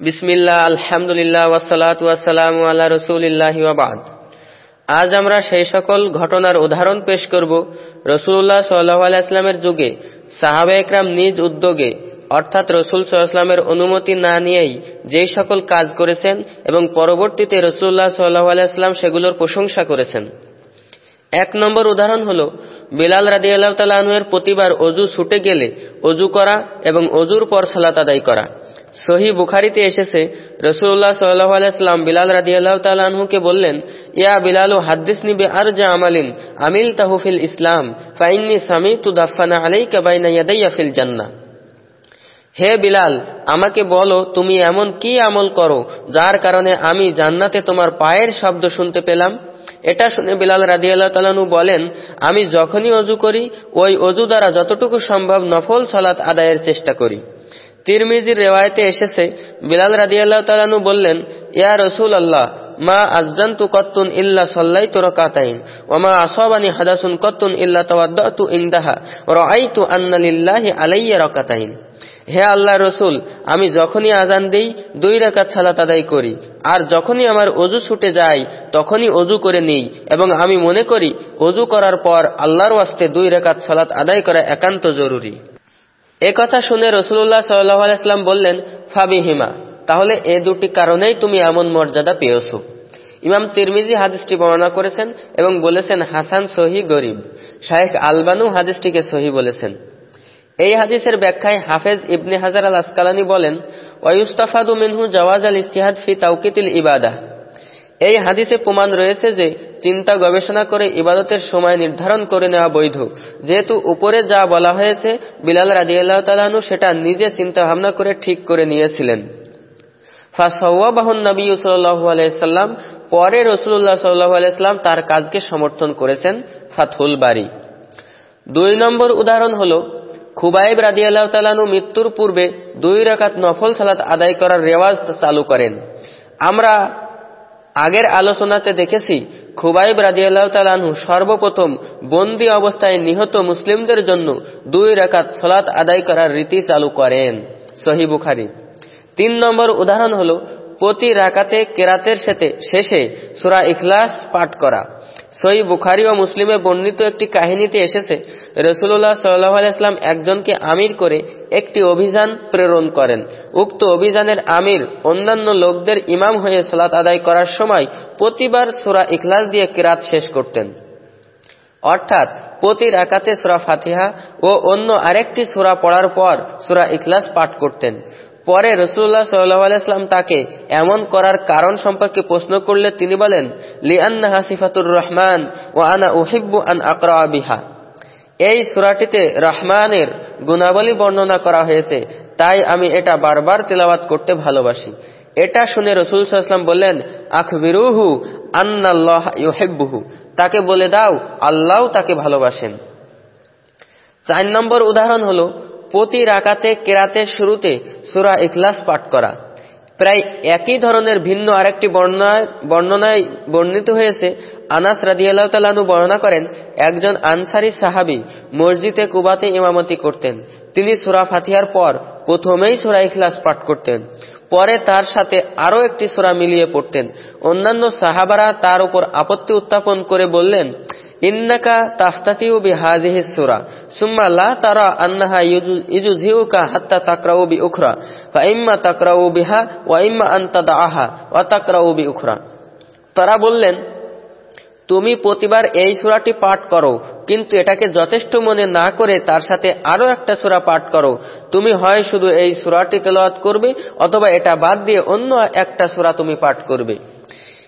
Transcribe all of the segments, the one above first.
বিসমিল্লাহ, আলহামদুলিল্লাহ ওয়াসালাত ওয়াসালাম আল্লাহ রসুলিল্লাহ ওয়াবাদ আজ আমরা সেই সকল ঘটনার উদাহরণ পেশ করব রসুল্লাহ সাল্লাহ যুগে, সাহাবা একরাম নিজ উদ্যোগে, অর্থাৎ রসুল সাল্লামের অনুমতি না নিয়েই যেই সকল কাজ করেছেন এবং পরবর্তীতে রসুল্লাহ সাল্লাহ আলাইস্লাম সেগুলোর প্রশংসা করেছেন। এক নম্বর উদাহরণ হল, বিলাল রাজি আল্লাহ তালাহের প্রতিবার অজু ছুটে গেলে অজু করা এবং অজুর পর সালাত আদায় করা। সহি বুখারিতে এসেছে রসুল্লাহ সাল্লাহ আলাইস্লাম বিলাল রাজি আল্লাহ তালাহুকে বললেন, ইয়া বিলালু হাদ্দিস নিবে আর জা আমালিন আমিল তাহুফিল ইসলাম, ফাইন্নি সামি তু দাফানা আলাই কাবাইনা ইয়াদাইয়া জান্না হে বিলাল, আমাকে বলো, তুমি এমন কি আমল করো, যার কারণে আমি জান্নাতে তোমার পায়ের শব্দ শুনতে পেলাম? এটা শুনে বিলাল রাদিয়াল্লাহ তালানু বলেন, আমি যখনই অজু করি, ওই অজু দ্বারা যতটুকু সম্ভব নফল সালাত আদায়ের চেষ্টা করি। তিরমিজির রেওয়ায়তে এসেছে। বিলাল রাদিয়াল্লাহ তালানু বললেন, ইয়া রসুল আল্লাহ মা আজান্তু কত্তুন ইল্লা সাল্লাই তো রকাতাইন ওমা আসবানি হাদাসুন কত্তুন ইল্লা তওয়াদ্দাতু ইনদাহা রাআইতু আন্না লিল্লাহি আলাইয়া রকাতাইন। হে আল্লাহ রসুল, আমি যখনই আজান দিই, দুই রাকাত সালাত আদায় করি, আর যখনই আমার অজু ছুটে যায়, তখনই অজু করে নিই, এবং আমি মনে করি অজু করার পর আল্লাহর ওয়াস্তে দুই রেখাত সালাত আদায় করা একান্ত জরুরি। কথা শুনে রসুল্লাহ সাল্লাম বললেন, ফাবিহিমা, তাহলে এ দুটি কারণেই তুমি এমন মর্যাদা পেয়েছ। ইমাম তিরমিজি হাদিসটি বর্ণনা করেছেন এবং বলেছেন, হাসান সহি গরিব। শাহেখ আলবানু হাদিসটিকে সহি বলেছেন। এই হাদিসের ব্যাখ্যায় হাফেজ ইবনে হাজার আল আসকালানি বলেন ওয়ুস্তাফাদু মিনহু জওয়াজ আল ইস্তিহাদ ফি তাউকিতিল ইবাদা। এই হাদিসে প্রমাণ রয়েছে যে চিন্তা গবেষণা করে ইবাদতের সময় নির্ধারণ করে নেওয়া বৈধ। যেহেতু উপরে যা বলা হয়েছে, বিলাল রাজিয়াল্লাহ তালানু সেটা নিজে চিন্তা ভাবনা করে ঠিক করে নিয়েছিলেন। ফাসওয়াবাহুন নবী সাল্লাল্লাহু আলাইহি সাল্লাম, পরে রসুল্লাহ সাল্লাম তার কাজকে সমর্থন করেছেন ফাথুল বাড়ি দুই নম্বর উদাহরণ হলো, খুবাইব রাজি আল্লাহ তালানু মৃত্যুর পূর্বে দুই রাকাত নফল সালাত আদায় করার রেওয়াজ চালু করেন। আমরা আগের আলোচনাতে দেখেছি, খুবাইব রাজি আল্লাহ তালানহু সর্বপ্রথম বন্দি অবস্থায় নিহত মুসলিমদের জন্য দুই রেখাত সলাৎ আদায় করার রীতি চালু করেন। সহি বুখারি। তিন নম্বর উদাহরণ হল, প্রতি রাকাতে কেরাতের সাথে শেষে সুরা ইখলাস পাঠ করা। সই বুখারি ও মুসলিমে বর্ণিত একটি কাহিনীতে এসেছে রসুল্লাহ সাল্লাহ আলাইসলাম একজনকে আমির করে একটি অভিযান প্রেরণ করেন। উক্ত অভিযানের আমির অন্যান্য লোকদের ইমাম হয়ে সালাত আদায় করার সময় প্রতিবার সুরা ইখলাস দিয়ে কেরাত শেষ করতেন। অর্থাৎ প্রতি রাকাতে সুরা ফাতিহা ও অন্য আরেকটি সুরা পড়ার পর সুরা ইখলাস পাঠ করতেন। পরে রসুল্লাহ সাল্লাম তাকে এমন করার কারণ সম্পর্কে প্রশ্ন করলে তিনি বলেন লিআন্না হাসিফাতুর রহমান ও আনা উহিব্বু আন আকরা বিহা। এই সুরাটিতে রহমানের গুণাবলী বর্ণনা করা হয়েছে, তাই আমি এটা বারবার তেলাওয়াত করতে ভালোবাসি। এটা শুনে রসুল সাল্লাম বললেন আখবিরুহু আন্নাল্লাহ ইউহিব্বুহু। তাকে বলে দাও, আল্লাহ তাকে ভালোবাসেন। চার নম্বর উদাহরণ হলো প্রতি রাকাতে কেরাতের শুরুতে সুরা ইখলাস পাঠ করা। প্রায় একই ধরনের ভিন্ন আরেকটি বর্ণনায় বর্ণিত হয়েছে। আনাস রাদিয়াল্লাহ বর্ণনা করেন, একজন আনসারি সাহাবি মসজিদে কুবাতে ইমামতি করতেন। তিনি সুরা ফাতিহার পর প্রথমেই সুরা ইখলাস পাঠ করতেন। পরে তার সাথে আরও একটি সুরা মিলিয়ে পড়তেন। অন্যান্য সাহাবারা তার উপর আপত্তি উত্থাপন করে বললেন ইন্নাকা তাফতাতিউ বিহাজিহি সূরা, সুম্মা লা তারা আন্নাহা ইজুজিউকা হাত্তা তাকরাউ বি উখরা ফা ইম্মা তাকরাউ বিহা ওয়া ইম্মা আন তাদাআহা ওয়া তাকরাউ বি উখরা তারা বললেন, তুমি প্রতিবার এই সূরাটি পাঠ করো, কিন্তু এটাকে যথেষ্ট মনে না করে তার সাথে আরও একটা সূরা পাঠ করো। তুমি হয় শুধু এই সূরাটি তেলাওয়াত করবে, অথবা এটা বাদ দিয়ে অন্য একটা সূরা তুমি পাঠ করবে।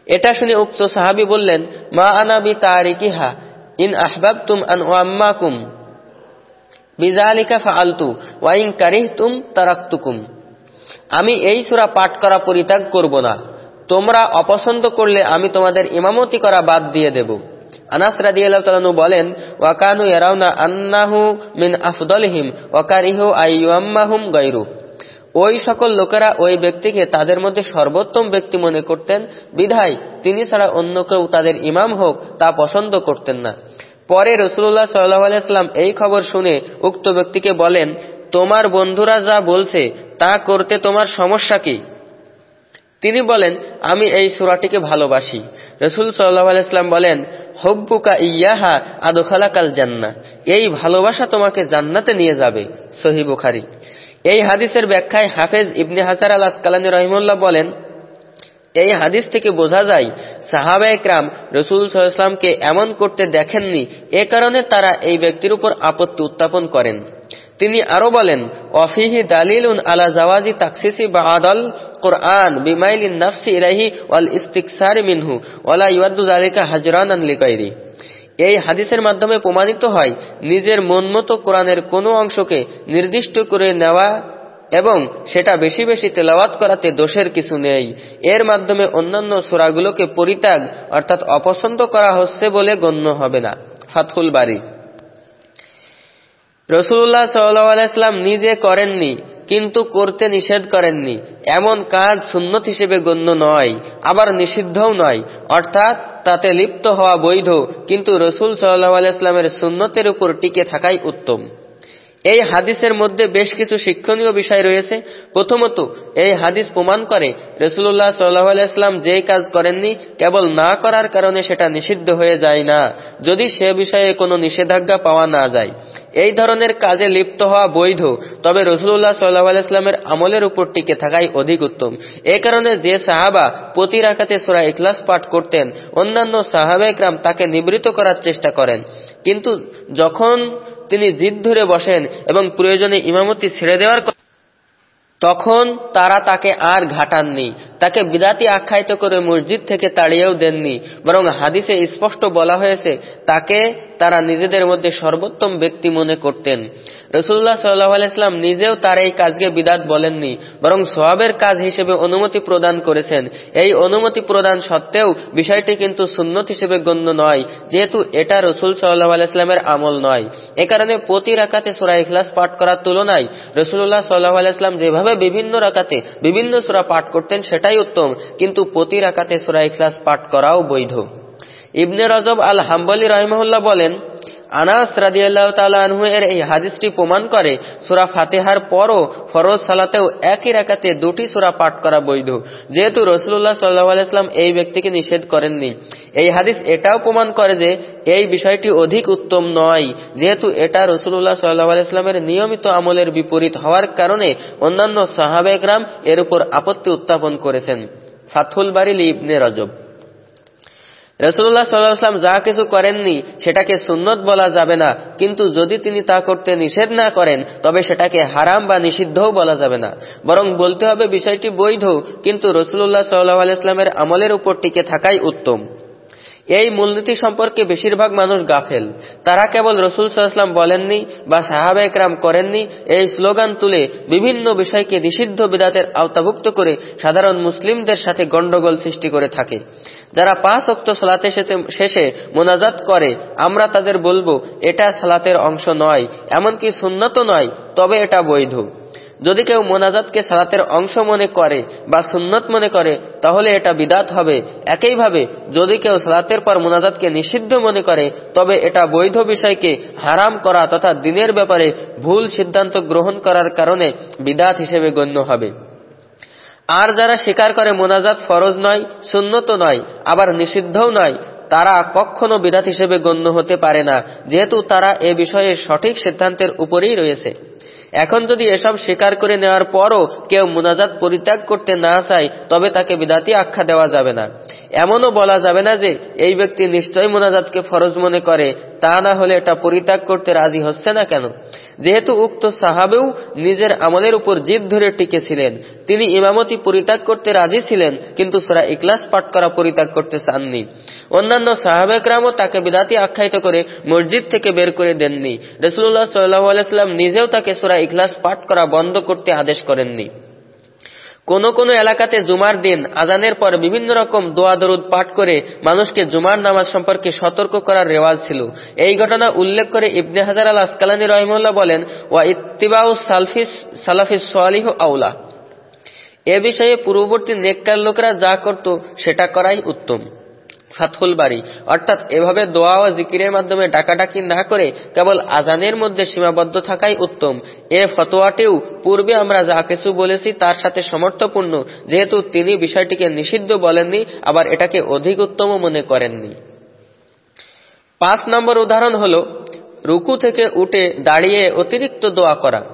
এটা শুনে উক্ত সাহাবি বললেন, মা আনাবি তারিকিহা ইন আহবাব তুম আন ওয়াম্মাকুম। বিজালিকা ফাআলতু ওয়াইন কারিহতুম তারাকতুকুম। আমি এই সুরা পাঠ করা পরিত্যাগ করব না। তোমরা অপছন্দ করলে আমি তোমাদের ইমামতি করা বাদ দিয়ে দেব। আনাস রাদিয়াল্লাহু বলেন ওয়াকানু ইয়ারাউনা আন্নাহু মিন আফদলিহিম ওয়াকারিহু আইয়ুম্মাহুম গায়রু ওই সকল লোকেরা ওই ব্যক্তিকে তাদের মধ্যে সর্বোত্তম ব্যক্তি মনে করতেন, বিধায় তিনি ছাড়া অন্য কেউ তাদের ইমাম হোক তা পছন্দ করতেন না। পরে রসুল্লাহ সাল্লাম এই খবর শুনে উক্ত ব্যক্তিকে বলেন, তোমার বন্ধুরা যা বলছে, তা করতে তোমার সমস্যা কি? তিনি বলেন, আমি এই সুরাটিকে ভালোবাসি। রসুল সাল্লাহ আলাইসলাম বলেন, হব্বুকা ইয়াহা আদোখালাকাল জান্না এই ভালোবাসা তোমাকে জান্নাতে নিয়ে যাবে সহি বুখারি। এই হাদিসের ব্যাখ্যায় হাফেজ ইবনে হাসার আল আসকালানি রহিমুল্লাহ বলেন, এই হাদিস থেকে বোঝা যায়, সাহাবা একরাম রসুল সাল্লামকে এমন করতে দেখেননি, এ কারণে তারা এই ব্যক্তির উপর আপত্তি উত্থাপন করেন। তিনি আরও বলেন, অফিহি দালিলুন আলা জাওয়াজি তাকসিসি বাদাল কোরআন বিমাইলিন নাফসি ইলাহি ওয়াল ইস্তিকসার মিনহু, ওয়ালা ইউয়াদ্দু যালিকা হাজরানান লিগাইরি। এই হাদিসের মাধ্যমে প্রমাণিত হয়, নিজের মন মতো কোরআনের কোনো অংশকে নির্দিষ্ট করে নেওয়া এবং সেটা বেশি বেশি তেলাওয়াত করাতে দোষের কিছু নেই। এর মাধ্যমে অন্যান্য সোরাগুলোকে পরিত্যাগ অর্থাৎ অপছন্দ করা হচ্ছে বলে গণ্য হবে না। ফাতহুল বাড়ি রসুল্লাহ সাল্লাম নিজে করেননি। কিন্তু করতে নিষেধ করেননি। এমন কাজ সুন্নত হিসেবে গণ্য নয়, আবার নিষিদ্ধও নয়। অর্থাৎ তাতে লিপ্ত হওয়া বৈধ, কিন্তু রসুল সাল্লাহ আলাইস্লামের সুন্নতের উপর টিকে থাকাই উত্তম। এই হাদিসের মধ্যে বেশ কিছু শিক্ষণীয় বিষয় রয়েছে। প্রথমত, এই হাদিস প্রমাণ করে রসুল্লাহ সাল্লাহ আলাইস্লাম যেই কাজ করেননি, কেবল না করার কারণে সেটা নিষিদ্ধ হয়ে যায় না। যদি সে বিষয়ে কোনো নিষেধাজ্ঞা পাওয়া না যায়। এই ধরনের কাজে লিপ্ত হওয়া বৈধ, তবে রসুল্লাহ সাল্লাহ আলাইস্লামের আমলের উপর টিকে থাকাই অধিক উত্তম। এ কারণে যে সাহাবা প্রতি রাখাতে সোরা ইখলাস পাঠ করতেন, অন্যান্য সাহাবা একরাম তাকে নিবৃত করার চেষ্টা করেন। কিন্তু যখন তিনি জিদ ধরে বসেন এবং প্রয়োজনে ইমামতি ছেড়ে দেওয়ার তখন তারা তাকে আর ঘাটাননি, তাকে বিদাতি আখ্যায়িত করে মসজিদ থেকে তাড়িয়েও দেননি, বরং হাদিসে স্পষ্ট বলা হয়েছে, তাকে তারা নিজেদের মধ্যে সর্বোত্তম ব্যক্তি মনে করতেন। রসুল্লাহ সাল্লাহ আলাইসলাম নিজেও তার এই কাজকে বিদাত বলেননি, বরং সবাবের কাজ হিসেবে অনুমতি প্রদান করেছেন। এই অনুমতি প্রদান সত্ত্বেও বিষয়টি কিন্তু সুন্নত হিসেবে গণ্য নয়, যেহেতু এটা রসুল সাল্লাহ আলাইসলামের আমল নয়। এ কারণে প্রতি রাকাতে সুরা ইখলাস পাঠ করার তুলনায় রসুল্লাহ সাল্লাহ আলাইসলাম যেভাবে বিভিন্ন রাকাতে বিভিন্ন সুরা পাঠ করতেন, সেটাই উত্তম। কিন্তু প্রতি রাকাতে সুরা ইখলাস পাঠ করাও বৈধ। ইবনে রজব আল হাম্বলি রহমহল্লা বলেন আনাস রাদিয়াল্লাহ তালু এর এই হাদিসটি প্রমাণ করে, সুরা ফাতেহার পরও ফরজ সালাতেও একই রাকাতে দুটি সুরা পাঠ করা বৈধ। যেহেতু রসুল্লাহ সাল্লাহ আলাইসলাম এই ব্যক্তিকে নিষেধ করেননি। এই হাদিস এটাও প্রমাণ করে যে এই বিষয়টি অধিক উত্তম নয়। যেহেতু এটা রসুল্লাহ সাল্লাহ আলাইসলামের নিয়মিত আমলের বিপরীত হওয়ার কারণে অন্যান্য সাহাবেকরাম এর উপর আপত্তি উত্থাপন করেছেন। ফাথুল বারিল ইবনে রজব। রসুল্লাহ সাল্লাহাম যা কিছু করেননি সেটাকে সুন্নত বলা যাবে না। কিন্তু যদি তিনি তা করতে নিষেধ না করেন, তবে সেটাকে হারাম বা নিষিদ্ধও বলা যাবে না। বরং বলতে হবে বিষয়টি বৈধ, কিন্তু রসুল্লাহ সাল্লাহ আলাইস্লামের আমলের উপর টিকে থাকাই উত্তম। এই মূলনীতি সম্পর্কে বেশিরভাগ মানুষ গাফেল। তারা কেবল রসুল সাল্লাম বলেননি বা সাহাবে একরাম করেননি, এই স্লোগান তুলে বিভিন্ন বিষয়কে নিষিদ্ধ বিদাতের আওতাভুক্ত করে সাধারণ মুসলিমদের সাথে গণ্ডগোল সৃষ্টি করে থাকে। যারা পাঁচ অক্ত সালাতে শেষে মোনাজাত করে, আমরা তাদের বলব, এটা সালাতের অংশ নয়, এমনকি সুন্নত নয়, তবে এটা বৈধ। যদি কেউ মোনাজাতকে সালাতের অংশ মনে করে বা সুন্নত মনে করে, তাহলে এটা বিদাত হবে। একইভাবে যদি কেউ সালাতের পর মোনাজাতকে নিষিদ্ধ মনে করে, তবে এটা বৈধ বিষয়কে হারাম করা তথা দিনের ব্যাপারে ভুল সিদ্ধান্ত গ্রহণ করার কারণে বিদাত হিসেবে গণ্য হবে। আর যারা স্বীকার করে মোনাজাত ফরজ নয়, সুন্নত নয়, আবার নিষিদ্ধও নয়, তারা কখনো বিদাত হিসেবে গণ্য হতে পারে না, যেহেতু তারা এ বিষয়ে সঠিক সিদ্ধান্তের উপরেই রয়েছে। এখন যদি এসব স্বীকার করে নেওয়ার পরও কেউ মুনাজাত পরিত্যাগ করতে না চায়, তবে তাকে বিদাতি আখ্যা দেওয়া যাবে না। এমনও বলা যাবে না যে, এই ব্যক্তি নিশ্চয়ই মুনাজাতকে ফরজ মনে করে, তা না হলে এটা পরিত্যাগ করতে রাজি হচ্ছে না কেন? যেহেতু উক্ত সাহাবেও নিজের আমলের উপর জিদ ধরে টিকেছিলেন। তিনি ইমামতি পরিত্যাগ করতে রাজি ছিলেন, কিন্তু সুরা ইকলাস পাঠ করা পরিত্যাগ করতে চাননি। অন্যান্য সাহাবেকরামও তাকে বিদাতি আখ্যায়িত করে মসজিদ থেকে বের করে দেননি। রসুল্লাহ সাল্লাহ আলাইস্লাম নিজেও তাকে সুরা ইখলাস পাঠ করা বন্ধ করতে আদেশ করেননি। কোন কোন এলাকাতে জুমার দিন, আজানের পর বিভিন্ন রকম দোয়া দরুদ পাঠ করে মানুষকে জুমার নামাজ সম্পর্কে সতর্ক করার রেওয়াজ ছিল। এই ঘটনা উল্লেখ করে ইবনে হাজার আল আসকালানী রহিমুল্লাহ বলেন, ওয়া ইত্তিবাউ সালফিস সালাফিস সোয়ালিহ আউলা। এ বিষয়ে পূর্ববর্তী নেককার লোকেরা যা করত, সেটা করাই উত্তম। ফাতহুল বাড়ি। অর্থাৎ এভাবে দোয়া ও জিকিরের মাধ্যমে ডাকাডাকি না করে কেবল আজানের মধ্যে সীমাবদ্ধ থাকাই উত্তম। এ ফতোয়াটিও পূর্বে আমরা যা কিছু বলেছি তার সাথে সমর্থপূর্ণ। যেহেতু তিনি বিষয়টিকে নিষিদ্ধ বলেননি, আবার এটাকে অধিক উত্তম মনে করেননি। পাঁচ নম্বর উদাহরণ হল, রুকু থেকে উঠে দাঁড়িয়ে অতিরিক্ত দোয়া করা।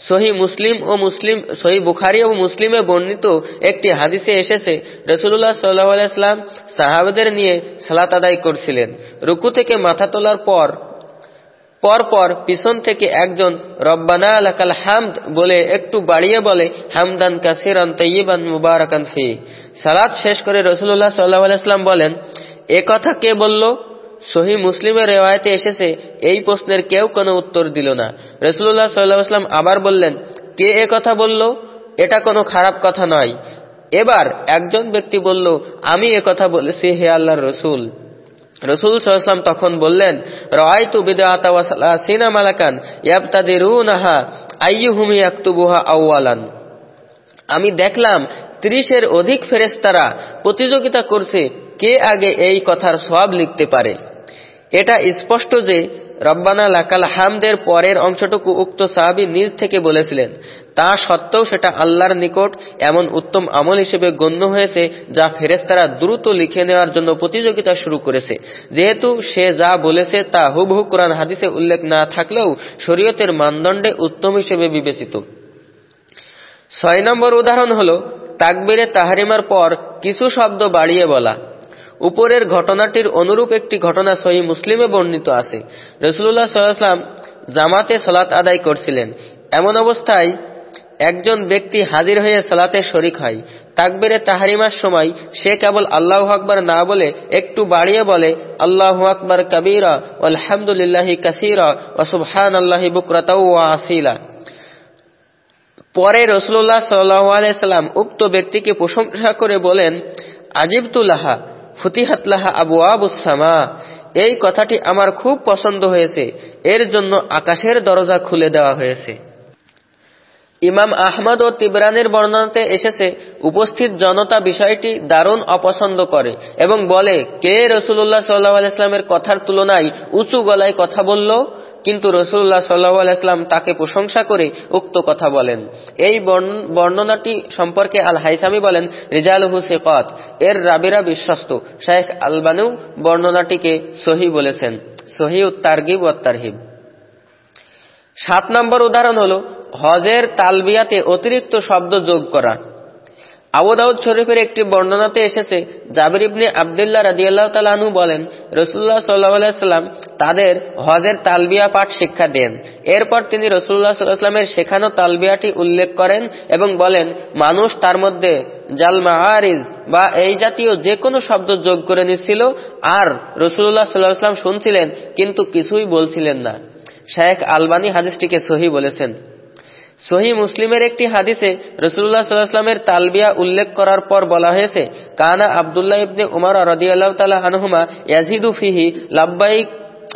সহি মুসলিম ও মুসলিম, সহি বুখারি ও মুসলিমে বর্ণিত একটি হাদিসে এসেছে রসুল্লাহ সাল্লাহাম সাহাবেদের নিয়ে সালাত আদায় করছিলেন। রুকু থেকে মাথা তোলার পর পর পর পিছন থেকে একজন রব্বানা আলাকাল হামদ বলে একটু বাড়িয়ে বলে, হামদান কাসিরান তৈবান মুবারকান ফি। সালাদ শেষ করে রসুল্লাহ সাল্লাহ আলাইস্লাম বলেন, এ কথা কে বলল? সহি মুসলিমের রেওয়ায়তে এসেছে, এই প্রশ্নের কেউ কোনো উত্তর দিল না। রসুল্লাহ সাল্লাহাম আবার বললেন, কে এ কথা বলল? এটা কোনো খারাপ কথা নয়। এবার একজন ব্যক্তি বলল, আমি এ কথা বলেছি হে আল্লাহর রসুল। রসুল সাল্লাম তখন বললেন রায়তু বিদাসিনা মালাকান ইয়াবতাদিরুনাহা আইয়ুহুমি আক্তুবুহা আউয়ালান আমি দেখলাম, ত্রিশের অধিক ফেরেস্তারা প্রতিযোগিতা করছে, কে আগে এই কথার সব লিখতে পারে। এটা স্পষ্ট যে রব্বানা লাকাল হামদের পরের অংশটুকু উক্ত সাহাবি নিজ থেকে বলেছিলেন। তা সত্ত্বেও সেটা আল্লাহর নিকট এমন উত্তম আমল হিসেবে গণ্য হয়েছে যা ফেরেস্তারা দ্রুত লিখে নেওয়ার জন্য প্রতিযোগিতা শুরু করেছে। যেহেতু সে যা বলেছে তা হুবহু কোরআন হাদিসে উল্লেখ না থাকলেও শরীয়তের মানদণ্ডে উত্তম হিসেবে বিবেচিত। ছয় নম্বর উদাহরণ হল, তাকবিরে তাহারিমার পর কিছু শব্দ বাড়িয়ে বলা। উপরের ঘটনাটির অনুরূপ একটি ঘটনা সহি মুসলিমে বর্ণিত আছে। রসুল্লাহ সাল্লাম জামাতে সলাত আদায় করছিলেন। এমন অবস্থায় একজন ব্যক্তি হাজির হয়ে সালাতে শরিক হয়। তাকবেরে তাহারিমার সময় সে কেবল আল্লাহ আকবর না বলে, একটু বাড়িয়ে বলে, আল্লাহ আকবর কবিরা আলহামদুলিল্লাহি কাসিরা ও সুবহান আল্লাহি বুকরাতাউ আসিলা। পরে রসুল্লাহ সাল্লাম উক্ত ব্যক্তিকে প্রশংসা করে বলেন আজিবতুল্লাহা ফুতিহাতলাহা আবু আবুসামা এই কথাটি আমার খুব পছন্দ হয়েছে। এর জন্য আকাশের দরজা খুলে দেওয়া হয়েছে। ইমাম আহমদ ও তিবরানের বর্ণনাতে এসেছে, উপস্থিত জনতা বিষয়টি দারুণ অপছন্দ করে এবং বলে, কে রসুল্লাহ সাল্লাহ ইসলামের কথার তুলনায় উঁচু গলায় কথা বলল? কিন্তু রসুল্লাহ সাল্লাহ আলাইস্লাম তাকে প্রশংসা করে উক্ত কথা বলেন। এই বর্ণনাটি সম্পর্কে আল হাইসামি বলেন, রিজালহু শেকত এর রাবিরা বিশ্বস্ত। শাহেখ আলবানু বর্ণনাটিকে সহি বলেছেন। সহি উত্তারগিব ওত্তারহিব সাত নম্বর উদাহরণ হল, হজের তালবিয়াতে অতিরিক্ত শব্দ যোগ করা। আবুদাউদ শরীফের একটি বর্ণনাতে এসেছে, জাবির ইবনে আবদুল্লাহ রাদিয়াল্লাহ তালানু বলেন রসুল্লাহ সাল্লাহ সাল্লাম তাদের হজের তালবিয়া পাঠ শিক্ষা দেন। এরপর তিনি রসুল্লাহ সাল্লাহামের শেখানো তালবিয়াটি উল্লেখ করেন এবং বলেন, মানুষ তার মধ্যে জালমা আরিজ বা এই জাতীয় যে কোনো শব্দ যোগ করে নিচ্ছিল আর রসুল্লাহ সাল্লাহ সাল্লাম শুনছিলেন, কিন্তু কিছুই বলছিলেন না। শেখ আলবানী হাদিসটিকে সহি বলেছেন। সহি মুসলিমের একটি হাদিসে রসুল্লাহ সাল্লাহামের তালবিয়া উল্লেখ করার পর বলা হয়েছে, কানা আবদুল্লাহ ইবনে উমর রদিয়াল্লাহ তালা আনহুমা ইয়াজিদু ফিহি, লাব্বাইক,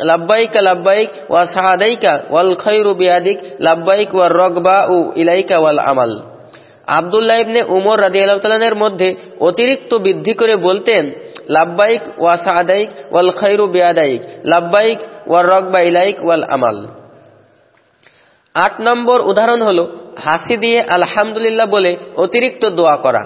লাব্বাইকা, লাব্বাইক ওয়া সাহাদাইকা ওয়াল খৈরু বিয়াদিক, লাব্বাইক ওয়া রগবা উ ইলাইকা ওয়াল আমাল। আবদুল্লাহ ইবনে উমর তাআলার মধ্যে অতিরিক্ত বৃদ্ধি করে বলতেন, লাব্বাইক ওয়া সাদাইক ওয়াল খৈরু বিয়াদাইক, লাব্বাইক ওয়া রগবা ইলাইক ওয়াল আমাল। আট নম্বর উদাহরণ হল, হাসি দিয়ে আলহামদুলিল্লাহ বলে অতিরিক্ত দোয়া করা।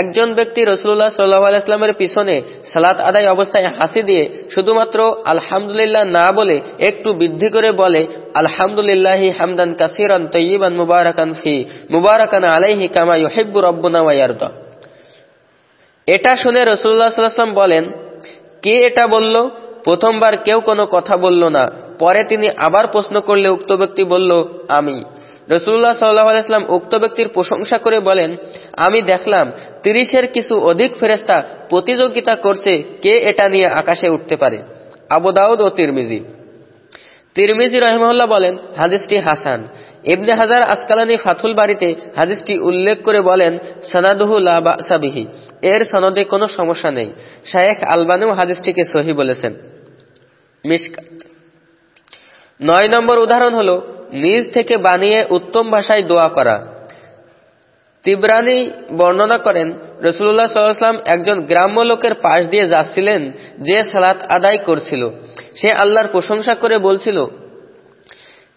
একজন ব্যক্তি রসুল্লাহ সাল্লাহ আলাইস্লামের পিছনে সালাত আদায় অবস্থায় হাসি দিয়ে শুধুমাত্র আলহামদুলিল্লাহ না বলে একটু বৃদ্ধি করে বলে, আলহামদুলিল্লাহি হামদান কাসিরান তৈবান মুবারাকান ফি, মুবারাকান আলাইহি কামা ইহিব্বু রব্বুনা ওয়াইয়ারদ এটা শুনে রসুল্লাহ সাল্লাম বলেন, কে এটা বলল? প্রথমবার কেউ কোনো কথা বলল না। পরে তিনি আবার প্রশ্ন করলে উক্ত ব্যক্তি বলল, আমি। রসুল্লাহ সাল্লাহাম উক্ত ব্যক্তির প্রশংসা করে বলেন, আমি দেখলাম তিরিশের কিছু অধিক ফেরেস্তা প্রতিযোগিতা করছে, কে এটা নিয়ে আকাশে উঠতে পারে? আবুদাউদ ও তিরমিজি। তিরমিজি রহমল্লাহ বলেন, হাদিসটি হাসান। ইবনে হাজার আসকালানি ফাথুল বাড়িতে হাদিসটি উল্লেখ করে বলেন, সনাদুহু লাবিহি এর সনদে কোনো সমস্যা নেই। শায়েখ আলবানেও হাদিসটিকে সহি বলেছেন। মিসকাত নয় নম্বর উদাহরণ হল, নিজ থেকে বানিয়ে উত্তম ভাষায় দোয়া করা। তিব্রানি বর্ণনা করেন রসুল্লাহ সাল্লাম একজন গ্রাম্য লোকের পাশ দিয়ে যাচ্ছিলেন যে সালাত আদায় করছিল। সে আল্লাহর প্রশংসা করে বলছিল,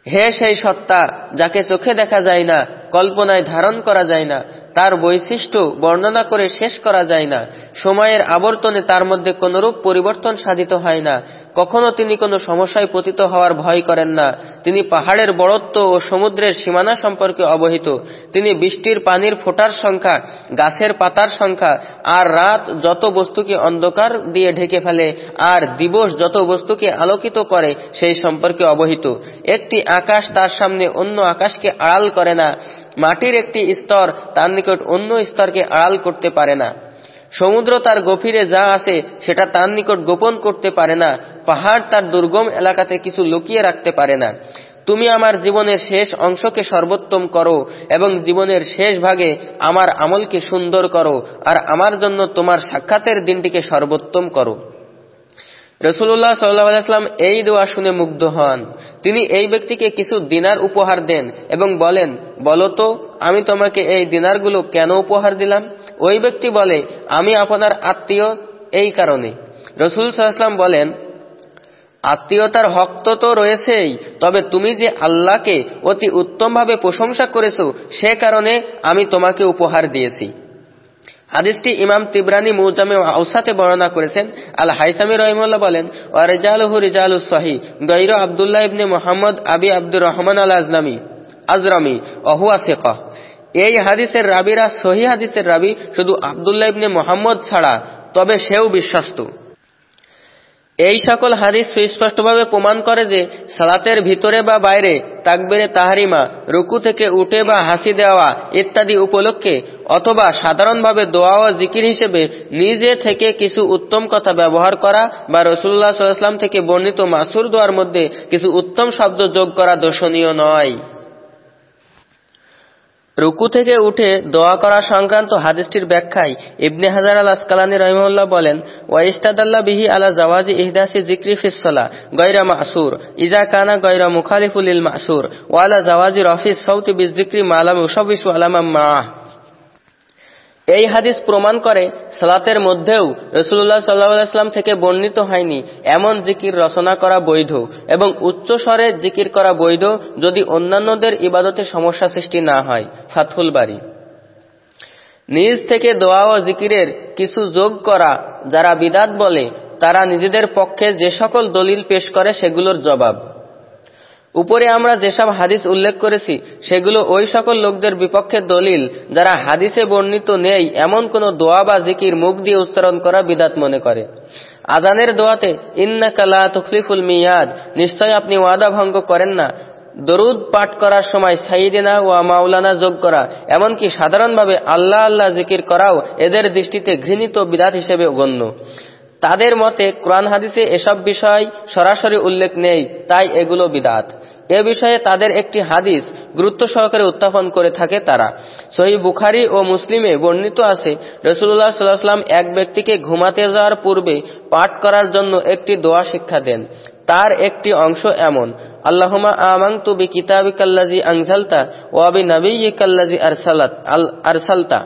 হে সেই সত্তা যাকে চোখে দেখা যায় না, কল্পনায় ধারণ করা যায় না তার বৈশিষ্ট্য বর্ণনা করে শেষ করা যায় না। সময়ের আবর্তনে তার মধ্যে কোনরূপ পরিবর্তন সাধিত হয় না। কখনো তিনি কোনো সমস্যায় পতিত হওয়ার ভয় করেন না। তিনি পাহাড়ের বড়ত্ব ও সমুদ্রের সীমানা সম্পর্কে অবহিত। তিনি বৃষ্টির পানির ফোটার সংখ্যা, গাছের পাতার সংখ্যা, আর রাত যত বস্তুকে অন্ধকার দিয়ে ঢেকে ফেলে, আর দিবস যত বস্তুকে আলোকিত করে, সেই সম্পর্কে অবহিত। একটি আকাশ তার সামনে অন্য আকাশকে আড়াল করে না। মাটির একটি স্তর তার নিকট অন্য স্তরকে আড়াল করতে পারে না। সমুদ্র তার গভীরে যা আছে, সেটা তার নিকট গোপন করতে পারে না। পাহাড় তার দুর্গম এলাকাতে কিছু লুকিয়ে রাখতে পারে না। তুমি আমার জীবনের শেষ অংশকে সর্বোত্তম করো এবং জীবনের শেষ ভাগে আমার আমলকে সুন্দর করো, আর আমার জন্য তোমার সাক্ষাতের দিনটিকে সর্বোত্তম করো। রসুল্লাহ সাল্লাহাম এই দোয়া শুনে মুগ্ধ হন। তিনি এই ব্যক্তিকে কিছু দিনার উপহার দেন এবং বলেন বলতো আমি তোমাকে এই দিনারগুলো কেন উপহার দিলাম? ওই ব্যক্তি বলে, আমি আপনার আত্মীয় এই কারণে। রসুল সাল্লাম বলেন, আত্মীয়তার হক তো রয়েছেই, তবে তুমি যে আল্লাহকে অতি উত্তমভাবে প্রশংসা করেছ, সে কারণে আমি তোমাকে উপহার দিয়েছি। হাদিসটি ইমাম তিবরানি মৌজামে আউসাতে বর্ণনা করেছেন। আল হাইসামি রহিমুল্লাহ বলেন ও রেজালহু রিজালু সহি গৈর আবদুল্লাহ ইবনে মোহাম্মদ আবি আব্দুর রহমান আল আজনামি আজরামি অহুয়া শেকহ এই হাদিসের রাবিরা সহি হাদিসের রাবি শুধু আবদুল্লাহ ইবনে মোহাম্মদ ছাড়া, তবে সেও বিশ্বস্ত। এই সকল হাদিস সুস্পষ্টভাবে প্রমাণ করে যে সালাতের ভিতরে বা বাইরে তাকবেরে তাহারিমা, রুকু থেকে উঠে বা হাসি দেওয়া ইত্যাদি উপলক্ষে অথবা সাধারণভাবে দোয়া ও জিকির হিসেবে নিজে থেকে কিছু উত্তম কথা ব্যবহার করা বা রসুল্লাহ সাল্লাম থেকে বর্ণিত মাসুর দোয়ার মধ্যে কিছু উত্তম শব্দ যোগ করা দর্শনীয় নয়। রুকু থেকে উঠে দোয়া করা সংক্রান্ত হাদিসটির ব্যাখ্যায় ইবনে হাজার আল আসকালানি রহিমুল্লাহ বলেন, ওয়াইস্তাদাল্লা বিহি আলা জাওয়াজি ইহদাসি জিক্রি ফিসলা গৈরা মাসুর, ইজা কানা গৈরা মুখালিফুল মাসুর, ওয়ালা জাওয়াজি রফিস সৌতি বিজিক্রি মালাম উসবিস আলামা মাহ এই হাদিস প্রমাণ করে সালাতের মধ্যেও রসুল্লাহ সাল্লাহাম থেকে বর্ণিত হয়নি এমন জিকির রচনা করা বৈধ এবং উচ্চ স্বরে জিকির করা বৈধ যদি অন্যান্যদের ইবাদতে সমস্যা সৃষ্টি না হয়। ফাতহুল বাড়ি নিজ থেকে দোয়া ও জিকিরের কিছু যোগ করা যারা বিদাত বলে, তারা নিজেদের পক্ষে যে সকল দলিল পেশ করে সেগুলোর জবাব। উপরে আমরা যেসব হাদিস উল্লেখ করেছি, সেগুলো ওই সকল লোকদের বিপক্ষে দলিল, যারা হাদিসে বর্ণিত নেই, এমন কোন দোয়া বা জিকির মুখ দিয়ে উচ্চারণ করা বিদাত মনে করে। আজানের দোয়াতে ইন্না কালা তখলিফুল মিয়াদ নিশ্চয় আপনি ওয়াদা ভঙ্গ করেন না। দরুদ পাঠ করার সময় সাইদিনা ও মাওলানা যোগ করা, এমনকি সাধারণভাবে আল্লাহ আল্লাহ জিকির করাও এদের দৃষ্টিতে ঘৃণিত বিদাত হিসেবে গণ্য। তাদের মতে কোরআন হাদিসে এসব বিষয় সরাসরি উল্লেখ নেই, তাই এগুলো বিদাত। এ বিষয়ে তাদের একটি হাদিস গুরুত্ব সহকারে উত্থাপন করে থাকে তারা। সহি বুখারি ও মুসলিমে বর্ণিত আছে রসুল্লাহ সাল্লাহাম এক ব্যক্তিকে ঘুমাতে যাওয়ার পূর্বে পাঠ করার জন্য একটি দোয়া শিক্ষা দেন। তার একটি অংশ এমন আল্লাহমা আমাং তু বি কিতাবিকাল্লাজি আংসালতা ও আবি নবী কাল্লাজি আরসালতা।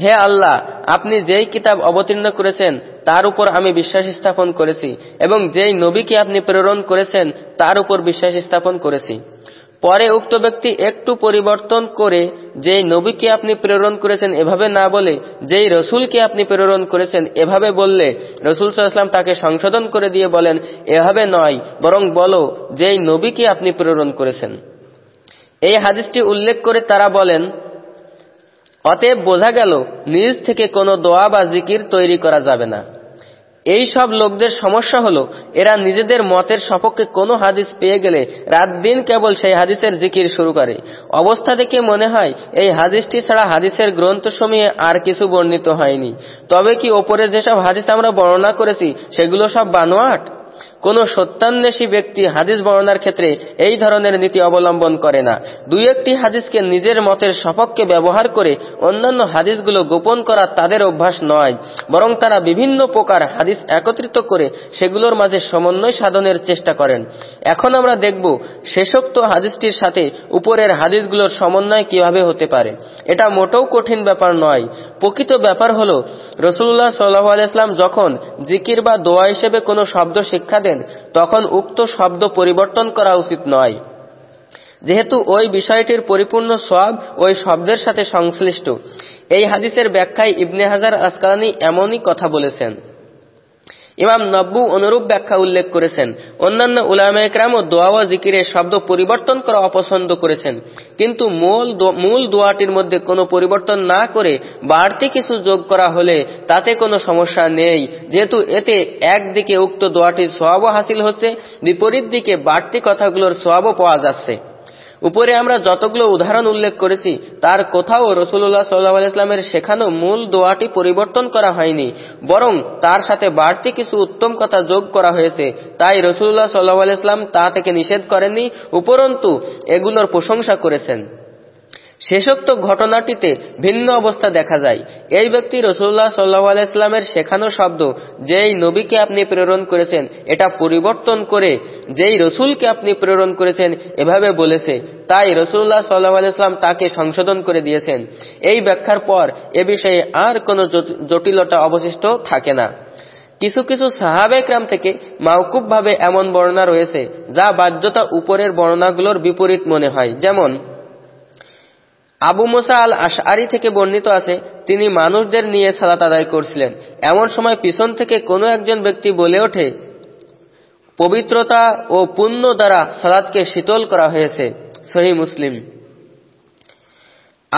হে আল্লাহ, আপনি যেই কিতাব অবতীর্ণ করেছেন, তার উপর আমি বিশ্বাস স্থাপন করেছি, এবং যেই নবীকে আপনি প্রেরণ করেছেন, তার উপর বিশ্বাস স্থাপন করেছি। পরে উক্ত ব্যক্তি একটু পরিবর্তন করে, যেই নবীকে আপনি প্রেরণ করেছেন, এভাবে না বলে, যেই রসুলকে আপনি প্রেরণ করেছেন, এভাবে বললে, রসুল সাল্লাম তাকে সংশোধন করে দিয়ে বলেন, এভাবে নয়, বরং বলো, যেই নবীকে আপনি প্রেরণ করেছেন। এই হাদিসটি উল্লেখ করে তারা বলেন অতএব বোঝা গেল, নিজ থেকে কোনো দোয়া বা জিকির তৈরি করা যাবে না। এই সব লোকদের সমস্যা হলো, এরা নিজেদের মতের সপক্ষে কোনো হাদিস পেয়ে গেলে রাত দিন কেবল সেই হাদিসের জিকির শুরু করে। অবস্থা দেখে মনে হয়, এই হাদিসটি ছাড়া হাদিসের গ্রন্থসমূহে আর কিছু বর্ণিত হয়নি। তবে কি ওপরে যেসব হাদিস আমরা বর্ণনা করেছি, সেগুলো সব বানোয়াট? কোন সত্যান্বেষী ব্যক্তি হাদিস বর্ণনার ক্ষেত্রে এই ধরনের নীতি অবলম্বন করে না। দুই একটি হাদিসকে নিজের মতের সপক্ষে ব্যবহার করে অন্যান্য হাদিসগুলো গোপন করা তাদের অভ্যাস নয়, বরং তারা বিভিন্ন প্রকার হাদিস একত্রিত করে সেগুলোর মাঝে সমন্বয় সাধনের চেষ্টা করেন। এখন আমরা দেখব শেষোক্ত হাদিসটির সাথে উপরের হাদিসগুলোর সমন্বয় কীভাবে হতে পারে। এটা মোটেও কঠিন ব্যাপার নয়। প্রকৃত ব্যাপার হল রসুল্লাহ সাল্লাহ আলাইসলাম যখন জিকির বা দোয়া হিসেবে কোনো শব্দ শিক্ষা দেন তখন উক্ত শব্দ পরিবর্তন করা উচিত নয়। যেহেতু ওই বিষয়টির পরিপূর্ণ সব ওই শব্দের সাথে সংশ্লিষ্ট। এই হাদিসের ব্যাখ্যায় ইবনে হাজার আসকালানি এমনই কথা বলেছেন। ইমাম নব্বু অনুরূপ ব্যাখ্যা উল্লেখ করেছেন। অন্যান্য উলামায়করাম ও দোয়া ও জিকিরের শব্দ পরিবর্তন করা অপছন্দ করেছেন। কিন্তু মূল মূল দোয়াটির মধ্যে কোনো পরিবর্তন না করে বাড়তি কিছু যোগ করা হলে তাতে কোনো সমস্যা নেই। যেহেতু এতে একদিকে উক্ত দোয়াটির সোয়াবও হাসিল হচ্ছে, বিপরীত দিকে বাড়তি কথাগুলোর সোয়াবও পাওয়া যাচ্ছে। উপরে আমরা যতগুলো উদাহরণ উল্লেখ করেছি, তার কোথাও রসুল্লাহ সাল্লাহ ইসলামের শেখানো মূল দোয়াটি পরিবর্তন করা হয়নি, বরং তার সাথে বাড়তি কিছু উত্তম কথা যোগ করা হয়েছে। তাই রসুল্লাহ সাল্লাহ ইসলাম তা থেকে নিষেধ করেননি, উপরন্তু এগুলোর প্রশংসা করেছেন। শেষোক্ত ঘটনাটিতে ভিন্ন অবস্থা দেখা যায়। এই ব্যক্তি রসুল্লাহ সাল্লাহ আলাইস্লামের শেখানো শব্দ, যেই নবীকে আপনি প্রেরণ করেছেন, এটা পরিবর্তন করে যেই রসুলকে আপনি প্রেরণ করেছেন, এভাবে বলেছে। তাই রসুল্লাহ সাল্লাহ আলাইস্লাম তাকে সংশোধন করে দিয়েছেন। এই ব্যাখ্যার পর এ বিষয়ে আর কোনো জটিলতা অবশিষ্ট থাকে না। কিছু কিছু সাহাবেকরাম থেকে মাউকুবভাবে এমন বর্ণনা রয়েছে, যা বাধ্যতা উপরের বর্ণনাগুলোর বিপরীত মনে হয়। যেমন আবু মোসা আল আশআরি থেকে বর্ণিত আছে, তিনি মানুষদের নিয়ে সালাত আদায় করছিলেন। এমন সময় পিছন থেকে কোনো একজন ব্যক্তি বলে ওঠে, পবিত্রতা ও পুণ্য দ্বারা সালাদকে শীতল করা হয়েছে। সহি মুসলিম।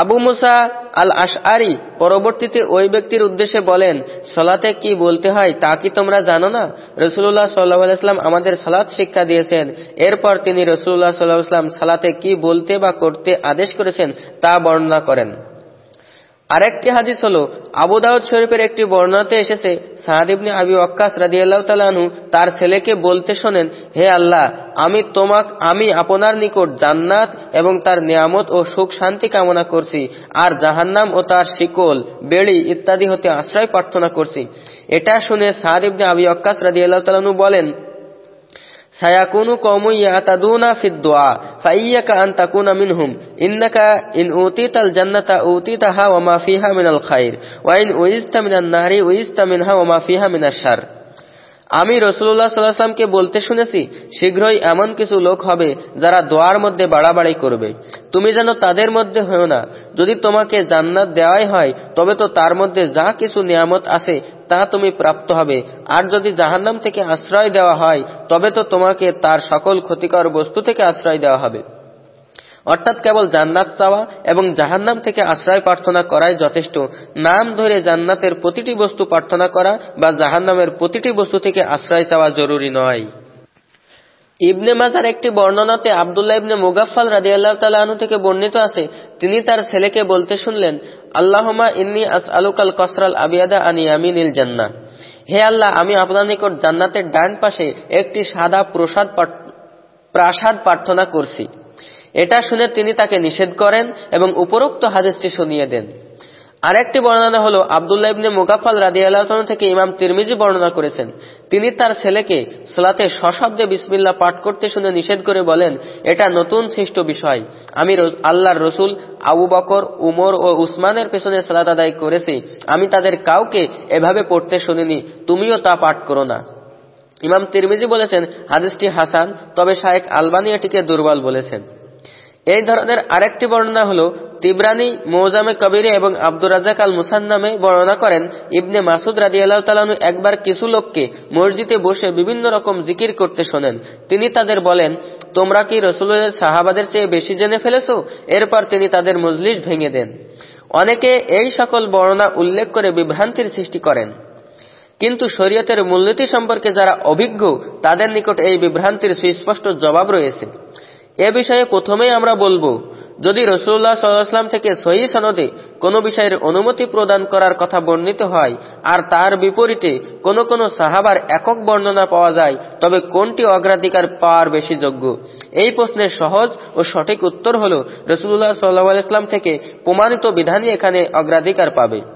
আবু মুসা আল আশআরি পরবর্তীতে ওই ব্যক্তির উদ্দেশ্যে বলেন, সলাতে কি বলতে হয় তা কি তোমরা জানো না? রসুল্লাহ সাল্লাহাম আমাদের সালাত শিক্ষা দিয়েছেন। এরপর তিনি রসুল্লাহ সাল্লাহাম সালাতে কি বলতে বা করতে আদেশ করেছেন তা বর্ণনা করেন। আরেকটি হাদিস হল, আবু দাউদ শরীফের একটি বর্ণনাতে এসেছে সাহাদিবনে আবি ওয়াক্কাস রাদিয়াল্লাহ তালানহু তার ছেলেকে বলতে শোনেন, হে আল্লাহ, আমি তোমাক, আমি আপনার নিকট জান্নাত এবং তার নিয়ামত ও সুখ শান্তি কামনা করছি, আর জাহান্নাম ও তার শিকল, বেড়ি ইত্যাদি হতে আশ্রয় প্রার্থনা করছি। এটা শুনে সাহাদিবনে আবি ওয়াক্কাস রাদিয়াল্লাহ তালানহু বলেন সায়াকুনু কওমু ইয়াতাদুনা ফিদ দুআ ফাইয়াকা আন তাকুনা মিনহুম ইন্নাকা ইন উতিতাল জান্নাতা উতিতাহা ওয়া মা ফিহা মিনাল খাইর ওয়া ইন উইজতা মিনান নারি উইজতা মিনহা ওয়া মা ফিহা মিনাশ শার আমি রসুল্লাহ সাল্লাহামকে বলতে শুনেছি, শীঘ্রই এমন কিছু লোক হবে যারা দোয়ার মধ্যে বাড়াবাড়ি করবে। তুমি যেন তাদের মধ্যে হও না। যদি তোমাকে জান্নাত দেওয়াই হয়, তবে তো তার মধ্যে যা কিছু নিয়ামত আছে, তা তুমি প্রাপ্ত হবে। আর যদি জাহান্নাম থেকে আশ্রয় দেওয়া হয়, তবে তো তোমাকে তার সকল ক্ষতিকর বস্তু থেকে আশ্রয় দেওয়া হবে। অর্থাৎ কেবল জান্নাত চাওয়া এবং জাহান্নাম থেকে আশ্রয় প্রার্থনা করাই যথেষ্ট। নাম ধরে জান্নাতের প্রতিটি বস্তু প্রার্থনা করা বা জাহান্নামের প্রতিটি বস্তু থেকে আশ্রয় চাওয়া জরুরি নয়। ইবনে মাজার একটি বর্ণনাতে আবদুল্লাহ ইবনে মুগাফাল রাজি আল্লাহ তালু থেকে বর্ণিত আছে, তিনি তার ছেলেকে বলতে শুনলেন আল্লাহমা ইন্নি আস আলুকাল কসরাল আবিয়াদা আনি আমিনিল জান্না। হে আল্লাহ, আমি আপনার নিকট জান্নাতের ডান পাশে একটি সাদা প্রসাদ প্রাসাদ প্রার্থনা করছি। এটা শুনে তিনি তাকে নিষেধ করেন এবং উপরোক্ত হাদিসটি শুনিয়ে দেন। আরেকটি বর্ণনা হল আবদুল্লাহ ইবনে রাদি আল্লাহ থেকে ইমাম তিরমিজি বর্ণনা করেছেন। তিনি তার ছেলেকে সোলাতে সশব্দে বিসমিল্লা পাঠ করতে শুনে নিষেধ করে বলেন, এটা নতুন সৃষ্ট বিষয়। আমি আল্লাহর রসুল আবু বকর, উমর ও উসমানের পেছনে সালাত আদায় করেছি। আমি তাদের কাউকে এভাবে পড়তে শুনিনি। তুমিও তা পাঠ করো না। ইমাম তিরমিজি বলেছেন, হাদিসটি হাসান, তবে শায়েক আলবানি এটিকে দুর্বল বলেছেন। এই ধরনের আরেকটি বর্ণনা হল, তিবরানি, মৌজামে কবিরে এবং আব্দুর রাজাক আল মুসান্নামে বর্ণনা করেন, ইবনে মাসুদ রাজি আল্লাহ তালু একবার কিছু লোককে মসজিদে বসে বিভিন্ন রকম জিকির করতে শোনেন। তিনি তাদের বলেন, তোমরা কি রসুলের সাহাবাদের চেয়ে বেশি জেনে ফেলেছ? এরপর তিনি তাদের মজলিস ভেঙে দেন। অনেকে এই সকল বর্ণনা উল্লেখ করে বিভ্রান্তির সৃষ্টি করেন। কিন্তু শরীয়তের মূলনীতি সম্পর্কে যারা অভিজ্ঞ, তাদের নিকট এই বিভ্রান্তির সুস্পষ্ট জবাব রয়েছে। এ বিষয়ে প্রথমেই আমরা বলব, যদি রসুল্লাহ সাল্লাহাম থেকে সহি সনদে কোনো বিষয়ের অনুমতি প্রদান করার কথা বর্ণিত হয়, আর তার বিপরীতে কোনো কোনো সাহাবার একক বর্ণনা পাওয়া যায়, তবে কোনটি অগ্রাধিকার পাওয়ার বেশি যোগ্য? এই প্রশ্নের সহজ ও সঠিক উত্তর হল, রসুল্লাহ সাল্লাহ ইসলাম থেকে প্রমাণিত বিধানই এখানে অগ্রাধিকার পাবে।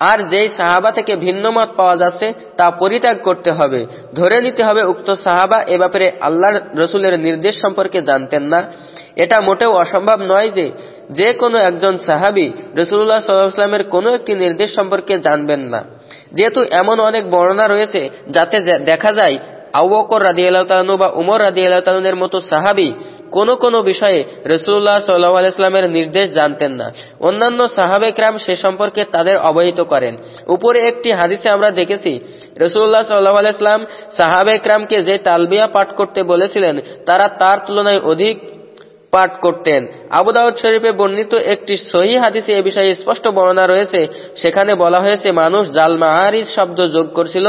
আর যেই সাহাবা থেকে ভিন্ন মত পাওয়া যাচ্ছে, তা পরিত্যাগ করতে হবে। ধরে নিতে হবে, উক্ত সাহাবা এ ব্যাপারে আল্লাহ রসুলের নির্দেশ সম্পর্কে জানতেন না। এটা মোটেও অসম্ভব নয় যে যে কোনো একজন সাহাবি রসুল্লাহ সাল্লাহামের কোনো একটি নির্দেশ সম্পর্কে জানবেন না। যেহেতু এমন অনেক বর্ণনা রয়েছে যাতে দেখা যায় আউবকর রাদি আল্লাহতালু বা উমর রাদি আল্লাহতালুনের মতো সাহাবি কোন কোন বিষয়ে রসুল্লাহ সাল্লাহ আলাইস্লামের নির্দেশ জানতেন না। অন্যান্য সাহাবেকরাম সে সম্পর্কে তাদের অবহিত করেন। উপরে একটি হাদিসে আমরা দেখেছি, রসুল্লাহ সাল্লাহ আলাইস্লাম সাহাবেকরামকে যে তালবিয়া পাঠ করতে বলেছিলেন, তারা তার তুলনায় অধিক পাঠ করতেন। আবুদাউদ শরীফে বর্ণিত একটি সহি হাদিসে এ বিষয়ে স্পষ্ট বর্ণনা রয়েছে। সেখানে বলা হয়েছে, মানুষ জাল মাহারিজ শব্দ যোগ করছিল।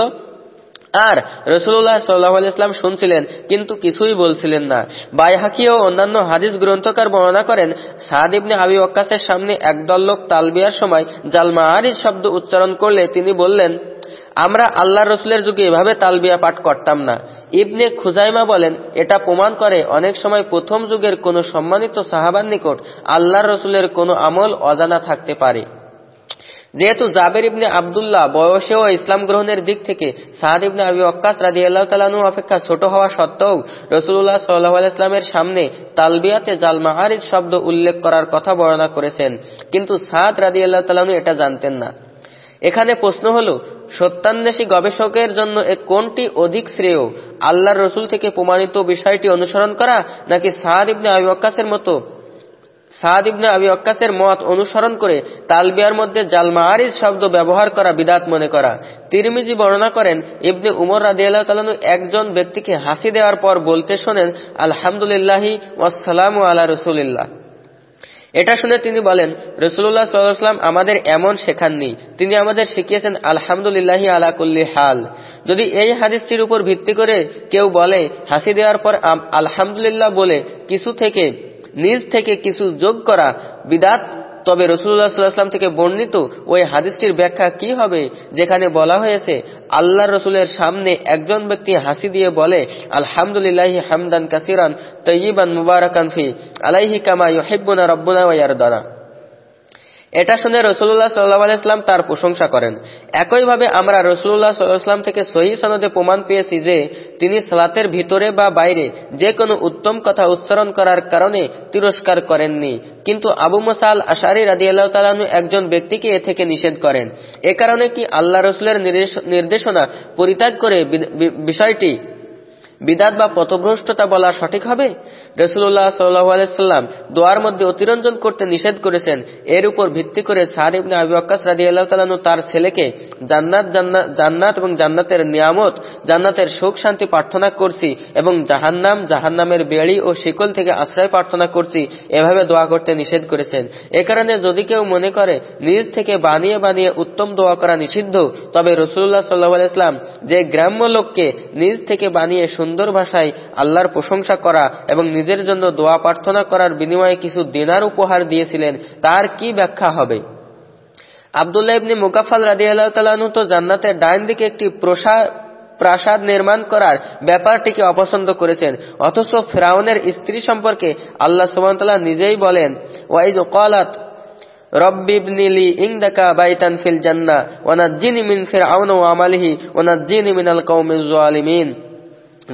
আর রসুল্লাহ সাল্লাহ ইসলাম শুনছিলেন, কিন্তু কিছুই বলছিলেন না। বাইহাকি ও অন্যান্য হাদিস গ্রন্থকার বর্ণনা করেন, সাদ ইবনে আবি ওয়াক্কাসের সামনে একদল লোক তালবিয়ার সময় জালমা আরিজ শব্দ উচ্চারণ করলে তিনি বললেন, আমরা আল্লাহ রসুলের যুগে এভাবে তালবিয়া পাঠ করতাম না। ইবনে খুজাইমা বলেন, এটা প্রমাণ করে অনেক সময় প্রথম যুগের কোন সম্মানিত সাহাবার নিকট আল্লাহ রসুলের কোনো আমল অজানা থাকতে পারে। যেহেতু জাবের ইবনে আবদুল্লাহ বয়সে ও ইসলাম গ্রহণের দিক থেকে সাহাদ ইবনে আবি অক্কাস রাজি আল্লাহ তালানু অপেক্ষা ছোট হওয়া সত্ত্বেও রসুল্লাহ সাল্লাহ আলাইস্লামের সামনে তালবিয়াতে জাল মাহারিজ শব্দ উল্লেখ করার কথা বর্ণনা করেছেন। কিন্তু সাদ রাজি আল্লাহ তালানু এটা জানতেন না। এখানে প্রশ্ন হল, সত্যান্বেষী গবেষকের জন্য কোনটি অধিক শ্রেয়? আল্লাহর রসুল থেকে প্রমাণিত বিষয়টি অনুসরণ করা নাকি সাহাদ ইবনে আবি অক্কাসের মতো সাদ ইবনে আবি অক্কাসের মত অনুসরণ করে তালবিয়ার মধ্যে জালমা আরিজ শব্দ ব্যবহার করা বিদাত মনে করা। তিরমিজি বর্ণনা করেন, ইবনে উমর রাদিয়াল্লাহু তাআলা একজন ব্যক্তিকে হাসি দেওয়ার পর বলতে শোনেন, আলহামদুলিল্লাহি ওয়াসসালামু আলা রাসূলিল্লাহ। এটা শুনে তিনি বলেন রসুল্লাহ সাল্লাম আমাদের এমন শেখাননি। তিনি আমাদের শিখিয়েছেন, আলহামদুলিল্লাহি আলা কুল্লি হাল। যদি এই হাদিসটির উপর ভিত্তি করে কেউ বলে, হাসি দেওয়ার পর আলহামদুলিল্লাহ বলে কিছু থেকে নিজ থেকে কিছু যোগ করা বিদাত। তবে রসুল্লাহ সাল্লাহাম থেকে বর্ণিত ওই হাদিসটির ব্যাখ্যা কি হবে? যেখানে বলা হয়েছে, আল্লাহ রসুলের সামনে একজন ব্যক্তি হাসি দিয়ে বলে, আলহামদুলিল্লাহ হামদান কাসিরান তৈবান মুবারকান ফি, আলাইহি কামা ইহেব্বুনা রব্বুনা ওয়ারদানা এটা শুনে রসুল্লাহ সাল্লাহ আলাইসলাম তার প্রশংসা করেন। একইভাবে আমরা রসুল্লাহ সাল্লাহাম থেকে সহি সনদে প্রমাণ পেয়েছি যে, তিনি সালাতের ভিতরে বা বাইরে যে কোনো উত্তম কথা উচ্চারণ করার কারণে তিরস্কার করেননি। কিন্তু আবু মসাল আশারি রাদি আল্লাহ তালু একজন ব্যক্তিকে এ থেকে নিষেধ করেন। এ কারণে কি আল্লাহ রসুলের নির্দেশনা পরিত্যাগ করে বিষয়টি বিদাত বা পথভ্রষ্টতা বলা সঠিক হবে? রসুল্লাহ সাল্লাম দোয়ার মধ্যে অতিরঞ্জন করতে নিষেধ করেছেন। এর উপর ভিত্তি করে ইবনে রাজি আল্লাহ তার ছেলেকে জান্নাত জান্নাত এবং জান্নাতের নিয়ামত, জান্নাতের সুখ শান্তি প্রার্থনা করছি এবং জাহান্নাম, জাহান্নামের বেড়ি ও শিকল থেকে আশ্রয় প্রার্থনা করছি, এভাবে দোয়া করতে নিষেধ করেছেন। এ কারণে যদি কেউ মনে করে নিজ থেকে বানিয়ে বানিয়ে উত্তম দোয়া করা নিষিদ্ধ, তবে রসুল্লাহ সাল্লাহ আলাইসলাম যে গ্রাম্য লোককে নিজ থেকে বানিয়ে ভাষায় আল্লাহর প্রশংসা করা এবং নিজের জন্য দোয়া প্রার্থনা করার বিনিময়ে কিছু দিনার উপহার দিয়েছিলেন, তার কি ব্যাখ্যা হবে? আবদুল্লাহ ইবনি মুকাফাল রাজি আল্লাহ তো জান্নাতের ডাইন দিকে একটি প্রাসাদ নির্মাণ করার ব্যাপারটিকে অপছন্দ করেছেন, অথচ ফ্রাউনের স্ত্রী সম্পর্কে আল্লাহ সুবাহতাল্লাহ নিজেই বলেন ওয়াইজ কলাত রব্বিবনিলি ইংদাকা বাইতান ফিল জান্না ওয়ানাজ্জিনি মিন ফিরআউন ওয়া আমালিহি ওয়ানাজ্জিনি মিনাল কওমিজ জালিমিন।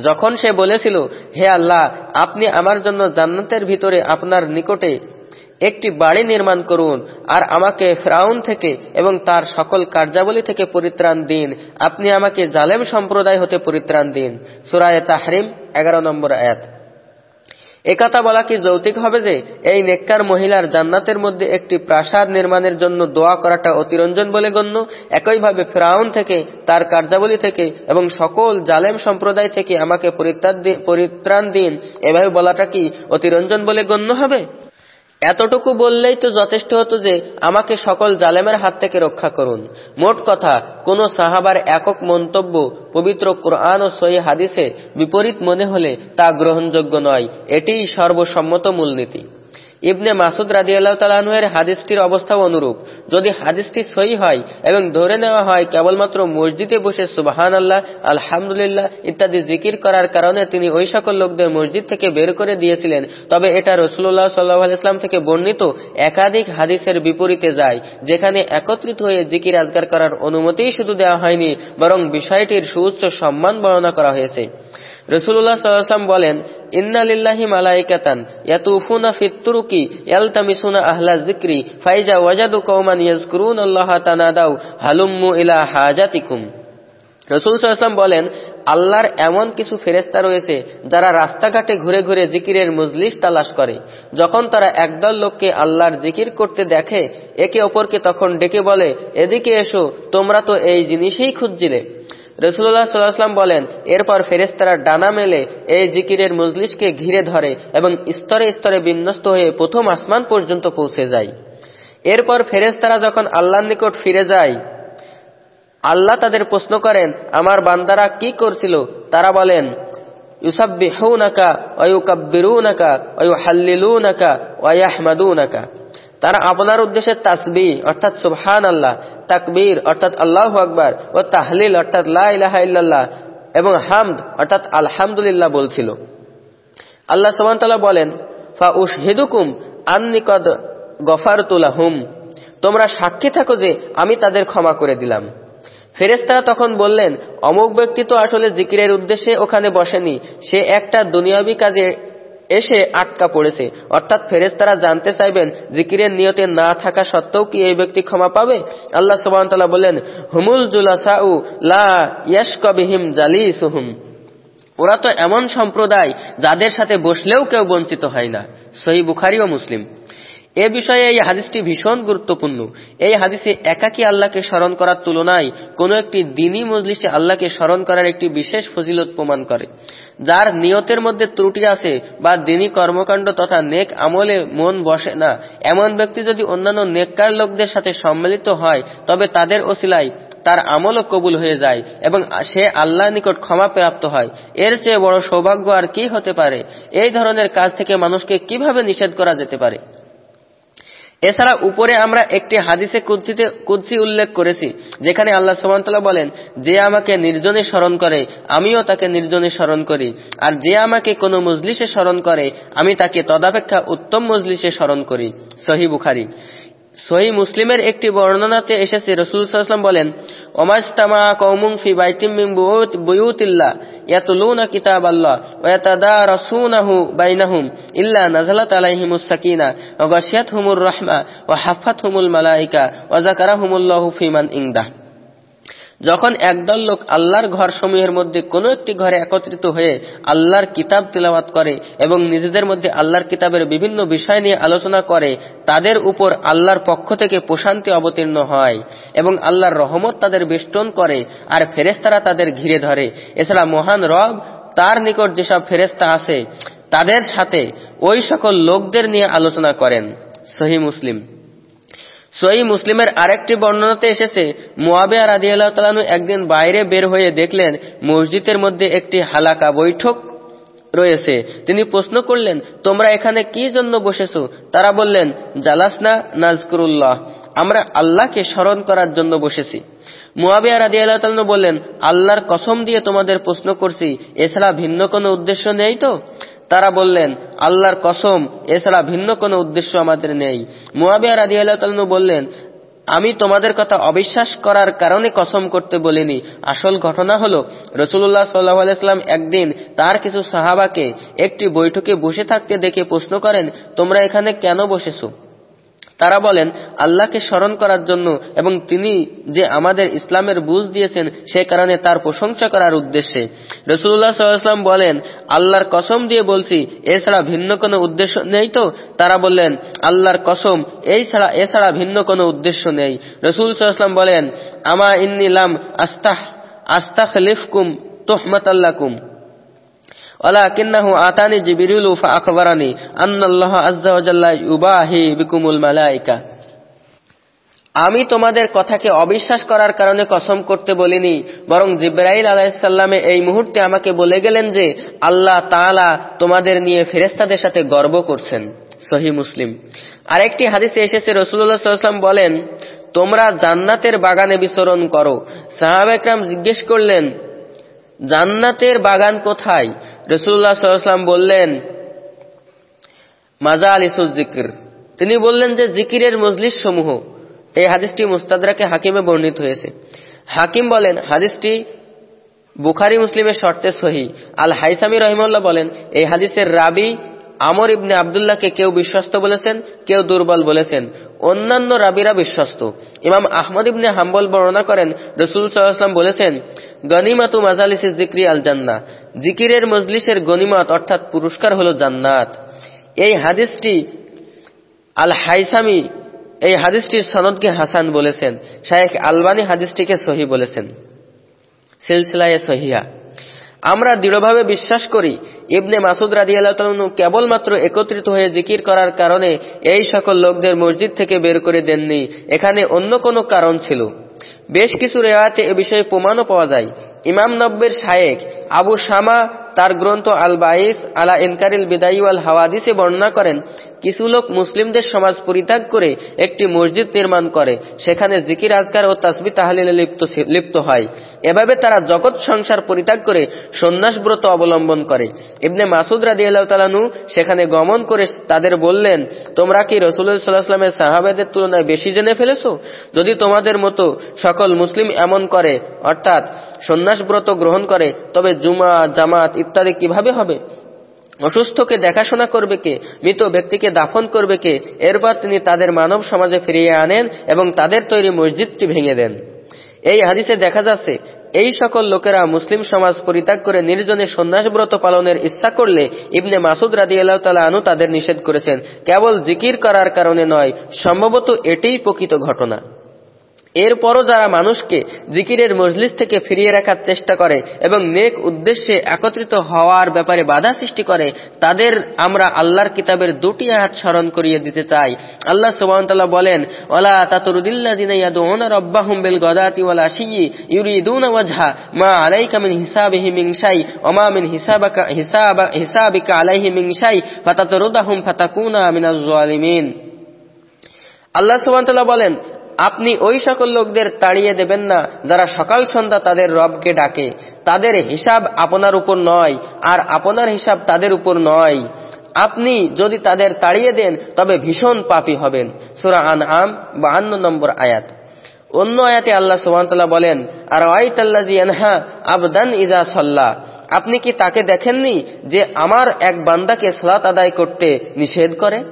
যখন সে বলেছিল, হে আল্লাহ, আপনি আমার জন্য জান্নাতের ভিতরে আপনার নিকটে একটি বাড়ি নির্মাণ করুন আর আমাকে ফ্রাউন থেকে এবং তার সকল কার্যাবলী থেকে পরিত্রাণ দিন। আপনি আমাকে জালেম সম্প্রদায় হতে পরিত্রাণ দিন। সুরায় তাহরিম এগারো নম্বর আয়াত। একথা বলা কি যৌতিক হবে যে, এই নেককার মহিলার জান্নাতের মধ্যে একটি প্রাসাদ নির্মাণের জন্য দোয়া করাটা অতিরঞ্জন বলে গণ্য। একইভাবে ফ্রাউন থেকে, তার কার্যাবলী থেকে এবং সকল জালেম সম্প্রদায় থেকে আমাকে পরিত্রাণ দিন। এভাবে বলাটা কি অতিরঞ্জন বলে গণ্য হবে? এতটুকু বললেই তো যথেষ্ট হতো যে আমাকে সকল জালেমের হাত থেকে রক্ষা করুন। মোট কথা, কোন সাহাবার একক মন্তব্য পবিত্র কোরআন ও সই হাদিসে বিপরীত মনে হলে তা গ্রহণযোগ্য নয়। এটিই সর্বসম্মত মূলনীতি। ইবনে মাসুদ রাজি আল্লাহ তালাহের হাদিসটির অবস্থাও অনুরূপ। যদি হাদিসটি সই হয় এবং ধরে নেওয়া হয় কেবলমাত্র মসজিদে বসে সুবাহান আল্লাহ আলহামদুলিল্লাহ ইত্যাদি জিকির করার কারণে তিনি ওই সকল লোকদের মসজিদ থেকে বের করে দিয়েছিলেন, তবে এটা রসুল্লাহ সাল্লাহ ইসলাম থেকে বর্ণিত একাধিক হাদিসের বিপরীতে যায়, যেখানে একত্রিত হয়ে জিকির আজগার করার অনুমতিই শুধু দেওয়া হয়নি, বরং বিষয়টির সুউচ্চ সম্মান বর্ণনা করা হয়েছে। রসুল্লাহ সাল্লাম বলেন ইন্নালিল্লাহি মালাইকাতান ইয়াতুফুনা ফিত্তুরুকি ইয়ালতামিসুনা আহলা যিকরি, ফাইজা ওয়াজাদু কওমান ইয়াজকুরুন আল্লাহ তানাদাউ, হালুম্মু ইলা হাজাতিকুম। রসুল সাল্লাম বলেন, আল্লাহর এমন কিছু ফেরেস্তা রয়েছে যারা রাস্তাঘাটে ঘুরে ঘুরে জিকিরের মজলিস তালাশ করে। যখন তারা একদল লোককে আল্লাহর জিকির করতে দেখে, একে অপরকে তখন ডেকে বলে, এদিকে এসো, তোমরা তো এই জিনিসেই খুঁজছিলে। রসুল্লাহ সাল্লাহাম বলেন, এরপর ফেরেস্তারা ডানা মেলে এই জিকিরের মজলিসকে ঘিরে ধরে এবং স্তরে স্তরে বিন্যস্ত হয়ে প্রথম আসমান পর্যন্ত পৌঁছে যায়। এরপর ফেরেস্তারা যখন আল্লাহর নিকট ফিরে যায়, আল্লাহ তাদের প্রশ্ন করেন, আমার বান্দারা কি করছিল? তারা বলেন, ইউসাব্বিহুনাকা ওয়ুকাব্বিরুনাকা ওয়ুহাল্লিলুনাকা ওয়াহমাদুনাকা তারা আপনার উদ্দেশ্যে তাসবি, অর্থাৎ সুবহান আল্লাহ তাকবীর, অর্থাৎ আল্লাহ আকবার, ও তাহলিল, অর্থাৎ লাহ এবং হামদ, অর্থাৎ আলহামদুলিল্লাহ বলছিল। আল্লাহ সুবহান বলেন ফা উশহিদুকুম আন্নিকদ গফারতুলাহুম তোমরা সাক্ষী থাকো যে আমি তাদের ক্ষমা করে দিলাম। ফেরেস্তারা তখন বললেন, অমুক ব্যক্তি তো আসলে জিকিরের উদ্দেশ্যে ওখানে বসেনি, সে একটা দুনিয়াবি কাজে এসে আটকা পড়েছে। অর্থাৎ ফেরেস্তারা জানতে চাইবেন, জিকিরের নিয়তে না থাকা সত্ত্বেও কি এই ব্যক্তি ক্ষমা পাবে? আল্লাহ সুবাহতাল্লাহ বললেন, হুমুল জুলাসাউ লা জালি সুহুম ওরা তো এমন সম্প্রদায় যাদের সাথে বসলেও কেউ বঞ্চিত হয় না। সহি বুখারি ও মুসলিম। এ বিষয়ে এই হাদিসটি ভীষণ গুরুত্বপূর্ণ। এই হাদিসে একাকী আল্লাহকে স্মরণ করার তুলনায় কোনো একটি দিনী মজলিসে আল্লাহকে স্মরণ করার একটি বিশেষ ফজিলত প্রমাণ করে। যার নিয়তের মধ্যে ত্রুটি আছে বা দিনী কর্মকাণ্ড তথা নেক আমলে মন বসে না, এমন ব্যক্তি যদি অন্যান্য নেককার লোকদের সাথে সম্মিলিত হয়, তবে তাদের ওসিলায় তার আমলও কবুল হয়ে যায় এবং সে আল্লাহ নিকট ক্ষমা প্রাপ্ত হয়। এর চেয়ে বড় সৌভাগ্য আর কি হতে পারে? এই ধরনের কাজ থেকে মানুষকে কীভাবে নিষেধ করা যেতে পারে? এছাড়া উপরে আমরা একটি হাদিসে কুদ্সিতে কুদ্সি উল্লেখ করেছি, যেখানে আল্লাহ সুবহানাহু বলেন, যে আমাকে নির্জনে স্মরণ করে, আমিও তাকে নির্জনে স্মরণ করি। আর যে আমাকে কোনো মজলিসে স্মরণ করে, আমি তাকে তদাপেক্ষা উত্তম মজলিসে স্মরণ করি। সহি বুখারি। সহি মুসলিমের একটি বর্ণনাতে এসেছে রসুলাম বলেন ওমাস্তামা কৌমুং ইল্লা নাযালাত আলাইহিমুস ওয়া গাশিয়াতহুমুর রাহমা, ওয়া যাকারাহুমুল্লাহু ফিমান ইনদাহ। যখন একদল লোক আল্লাহর ঘর সমূহের মধ্যে কোনো একটি ঘরে একত্রিত হয়ে আল্লাহর কিতাব তিলাওয়াত করে এবং নিজেদের মধ্যে আল্লাহর কিতাবের বিভিন্ন বিষয় নিয়ে আলোচনা করে, তাদের উপর আল্লাহর পক্ষ থেকে প্রশান্তি অবতীর্ণ হয় এবং আল্লাহর রহমত তাদের বেষ্টন করে আর ফেরেস্তারা তাদের ঘিরে ধরে। এছাড়া মহান রব তার নিকট যেসব ফেরেস্তা আছে, তাদের সাথে ওই সকল লোকদের নিয়ে আলোচনা করেন। সহি মুসলিম। সই মুসলিমের আরেকটি বর্ণনাতে এসেছে মুয়াবিয়া রাজি আল্লাহ একদিন বাইরে বের হয়ে দেখলেন মসজিদের মধ্যে একটি হালাকা বৈঠক রয়েছে। তিনি প্রশ্ন করলেন, তোমরা এখানে কি জন্য বসেছো? তারা বললেন, জালাসনা নাজকুরুল্লাহ আমরা আল্লাহকে স্মরণ করার জন্য বসেছি। মুয়াবিয়া রাজি আল্লাহ বললেন, আল্লাহর কসম দিয়ে তোমাদের প্রশ্ন করছি এছাড়া ভিন্ন কোনো উদ্দেশ্য নেই তো? তারা বললেন, আল্লাহর কসম, এছাড়া ভিন্ন কোনো উদ্দেশ্য আমাদের নেই। মুয়াবিয়া রাজি আল্লাহ বললেন, আমি তোমাদের কথা অবিশ্বাস করার কারণে কসম করতে বলিনি। আসল ঘটনা হল রসুল্লাহ সাল্লাহ আলাইস্লাম একদিন তার কিছু সাহাবাকে একটি বৈঠকে বসে থাকতে দেখে প্রশ্ন করেন, তোমরা এখানে কেন বসেছো? তারা বলেন, আল্লাহকে স্মরণ করার জন্য এবং তিনি যে আমাদের ইসলামের বুঝ দিয়েছেন সে কারণে তার প্রশংসা করার উদ্দেশ্যে। রসুল্লাহ সাল্লাম বলেন, আল্লাহর কসম দিয়ে বলছি, এছাড়া ভিন্ন কোনো উদ্দেশ্য নেই তো? তারা বললেন, আল্লাহর কসম, এই ছাড়া, এছাড়া ভিন্ন কোনো উদ্দেশ্য নেই। রসুল সাল্লাম বলেন, আমা ইন্নিলাম আস্তাহ আস্তাখ লিফকুম তোহমতাল্লাকুম। ওয়ালাকিন্নাহু আতানি জিবরিলু ফাআখবারানি আন্নাল্লাহ আজ্জা ওয়া ইউবাহি বিকুমুল মালায়েকা আমি তোমাদের কথাকে অবিশ্বাস করার কারণে কসম করতে বলিনি, বরং জিব্রাইল আলাহিসাল্লামে এই মুহূর্তে আমাকে বলে গেলেন যে, আল্লাহ তালা তোমাদের নিয়ে ফেরেস্তাদের সাথে গর্ব করছেন। সহি মুসলিম। আরেকটি হাদিসে এসেছে রসুল্লাহ সাল্লাম বলেন, তোমরা জান্নাতের বাগানে বিচরণ করো। সাহাবেকরাম জিজ্ঞেস করলেন জান্নাতের বাগান কোথায়? রসুল্লাহ সাল্লাম বললেন মাজা আলিসুল জিকির তিনি বললেন যে জিকিরের মজলিস সমূহ এই হাদিসটি মুস্তাদাকে হাকিমে বর্ণিত হয়েছে। হাকিম বলেন, হাদিসটি বুখারি, মুসলিমের শর্তে সহি। আল হাইসামি রহিমুল্লাহ বলেন, এই হাদিসের রাবি আমর ইবনে আবদুল্লাহকে কেউ বিশ্বস্ত বলেছেন, কেউ দুর্বল বলেছেন। অন্যান্য রাবিরা বিশ্বস্ত। ইমাম আহমদ ইবনে হাম্বল বর্ণনা করেন, রসুল সাল্লাহাম বলেছেন, গনিমাতু মাজালিসি জিক্রি আল জান্না। জিকিরের মজলিসের গনিমত অর্থাৎ পুরস্কার হল জান্নাত। এই হাদিসটি আল হাইসামি, এই হাদিসটির সনদকে হাসান বলেছেন। শায়েখ আলবানি হাদিসটিকে সহি বলেছেন। সিলসিলায় সহিয়া আমরা দৃঢ়ভাবে বিশ্বাস করি, ইবনে মাসুদ রাজি আল্লাহন কেবলমাত্র একত্রিত হয়ে জিকির করার কারণে এই সকল লোকদের মসজিদ থেকে বের করে দেননি, এখানে অন্য কোনো কারণ ছিল। বেশ কিছু রেওয়াতে এ বিষয়ে প্রমাণও পাওয়া যায়। ইমাম নব্বের শায়েক আবু শামা তার গ্রন্থ আল বাইস আলা ইনকারিল বিদায়ু আল হাওয়াদিসে বর্ণনা করেন, কিছু লোক মুসলিমদের সমাজ পরিত্যাগ করে একটি মসজিদ নির্মাণ করে, সেখানে জিকির, আজকার ও তাসবি তাহলিলে লিপ্ত হয়। এভাবে তারা জগৎ সংসার পরিত্যাগ করে সন্ন্যাস ব্রত অবলম্বন করে। ইবনে মাসুদ রাদি আল্লাহ সেখানে গমন করে তাদের বললেন, তোমরা কি রসুল্লাহ সাল্লাহামের সাহাবেদের তুলনায় বেশি জেনে ফেলেছো? যদি তোমাদের মতো সকল মুসলিম এমন করে, অর্থাৎ সন্ন্যাস ব্রত গ্রহণ করে, তবে জুমা, জামাত ইত্যাদি কীভাবে হবে? অসুস্থকে দেখাশোনা করবে কে? মৃত ব্যক্তিকে দাফন করবে কে? এরপর তিনি তাদের মানব সমাজে ফিরিয়ে আনেন এবং তাদের তৈরি মসজিদটি ভেঙে দেন। এই হাদিসে দেখা যাচ্ছে, এই সকল লোকেরা মুসলিম সমাজ পরিত্যাগ করে নির্জনে সন্ন্যাসব্রত পালনের ইচ্ছা করলে ইবনে মাসুদ রাদি আল্লাহ তালা আনু তাদের নিষেধ করেছেন। কেবল জিকির করার কারণে নয়, সম্ভবত এটাই প্রকৃত ঘটনা। এরপরও যারা মানুষকে জিকিরের মজলিস থেকে ফিরিয়ে রাখার চেষ্টা করে এবং নেক উদ্দেশ্যে একত্রিত হওয়ার ব্যাপারে বাধা সৃষ্টি করে, তাদের আমরা আল্লাহর কিতাবের দুটি আয়াত স্মরণ করিয়ে দিতে চাই। আল্লাহ সুবহানাহু বলেন ইয়াদউনা বিল গাদাতি ওয়াজহা মা আলাইকা মিন হিসাবিহি মিন শাই ওয়া মা মিন হিসাবাকা, হিসাবা, হিসাবিকা আলাইহি মিন শাই ফাতাতরুদাহুম ফাতাকুনা মিনাজ জালিমিন আল্লাহ সুবহানাহু বলেন আপনি ওই সকল লোকদের তাড়িয়ে দেবেন না, যারা সকাল সন্ধ্যা তাদের রবকে ডাকে। তাদের হিসাব আপনার উপর নয়, আর আপনার হিসাব তাদের উপর নয়। আপনি যদি তাদের তাড়িয়ে দেন, তবে ভীষণ পাপি হবেন। সুরা আন আম বাহান্ন নম্বর আয়াত। অন্য আয়াতে আল্লাহ সুবাহতাল্লাহ বলেন আর এনহা আবদান ইজা সাল্লাহ আপনি কি তাকে দেখেননি যে আমার এক বান্দাকে সলাত আদায় করতে নিষেধ করে?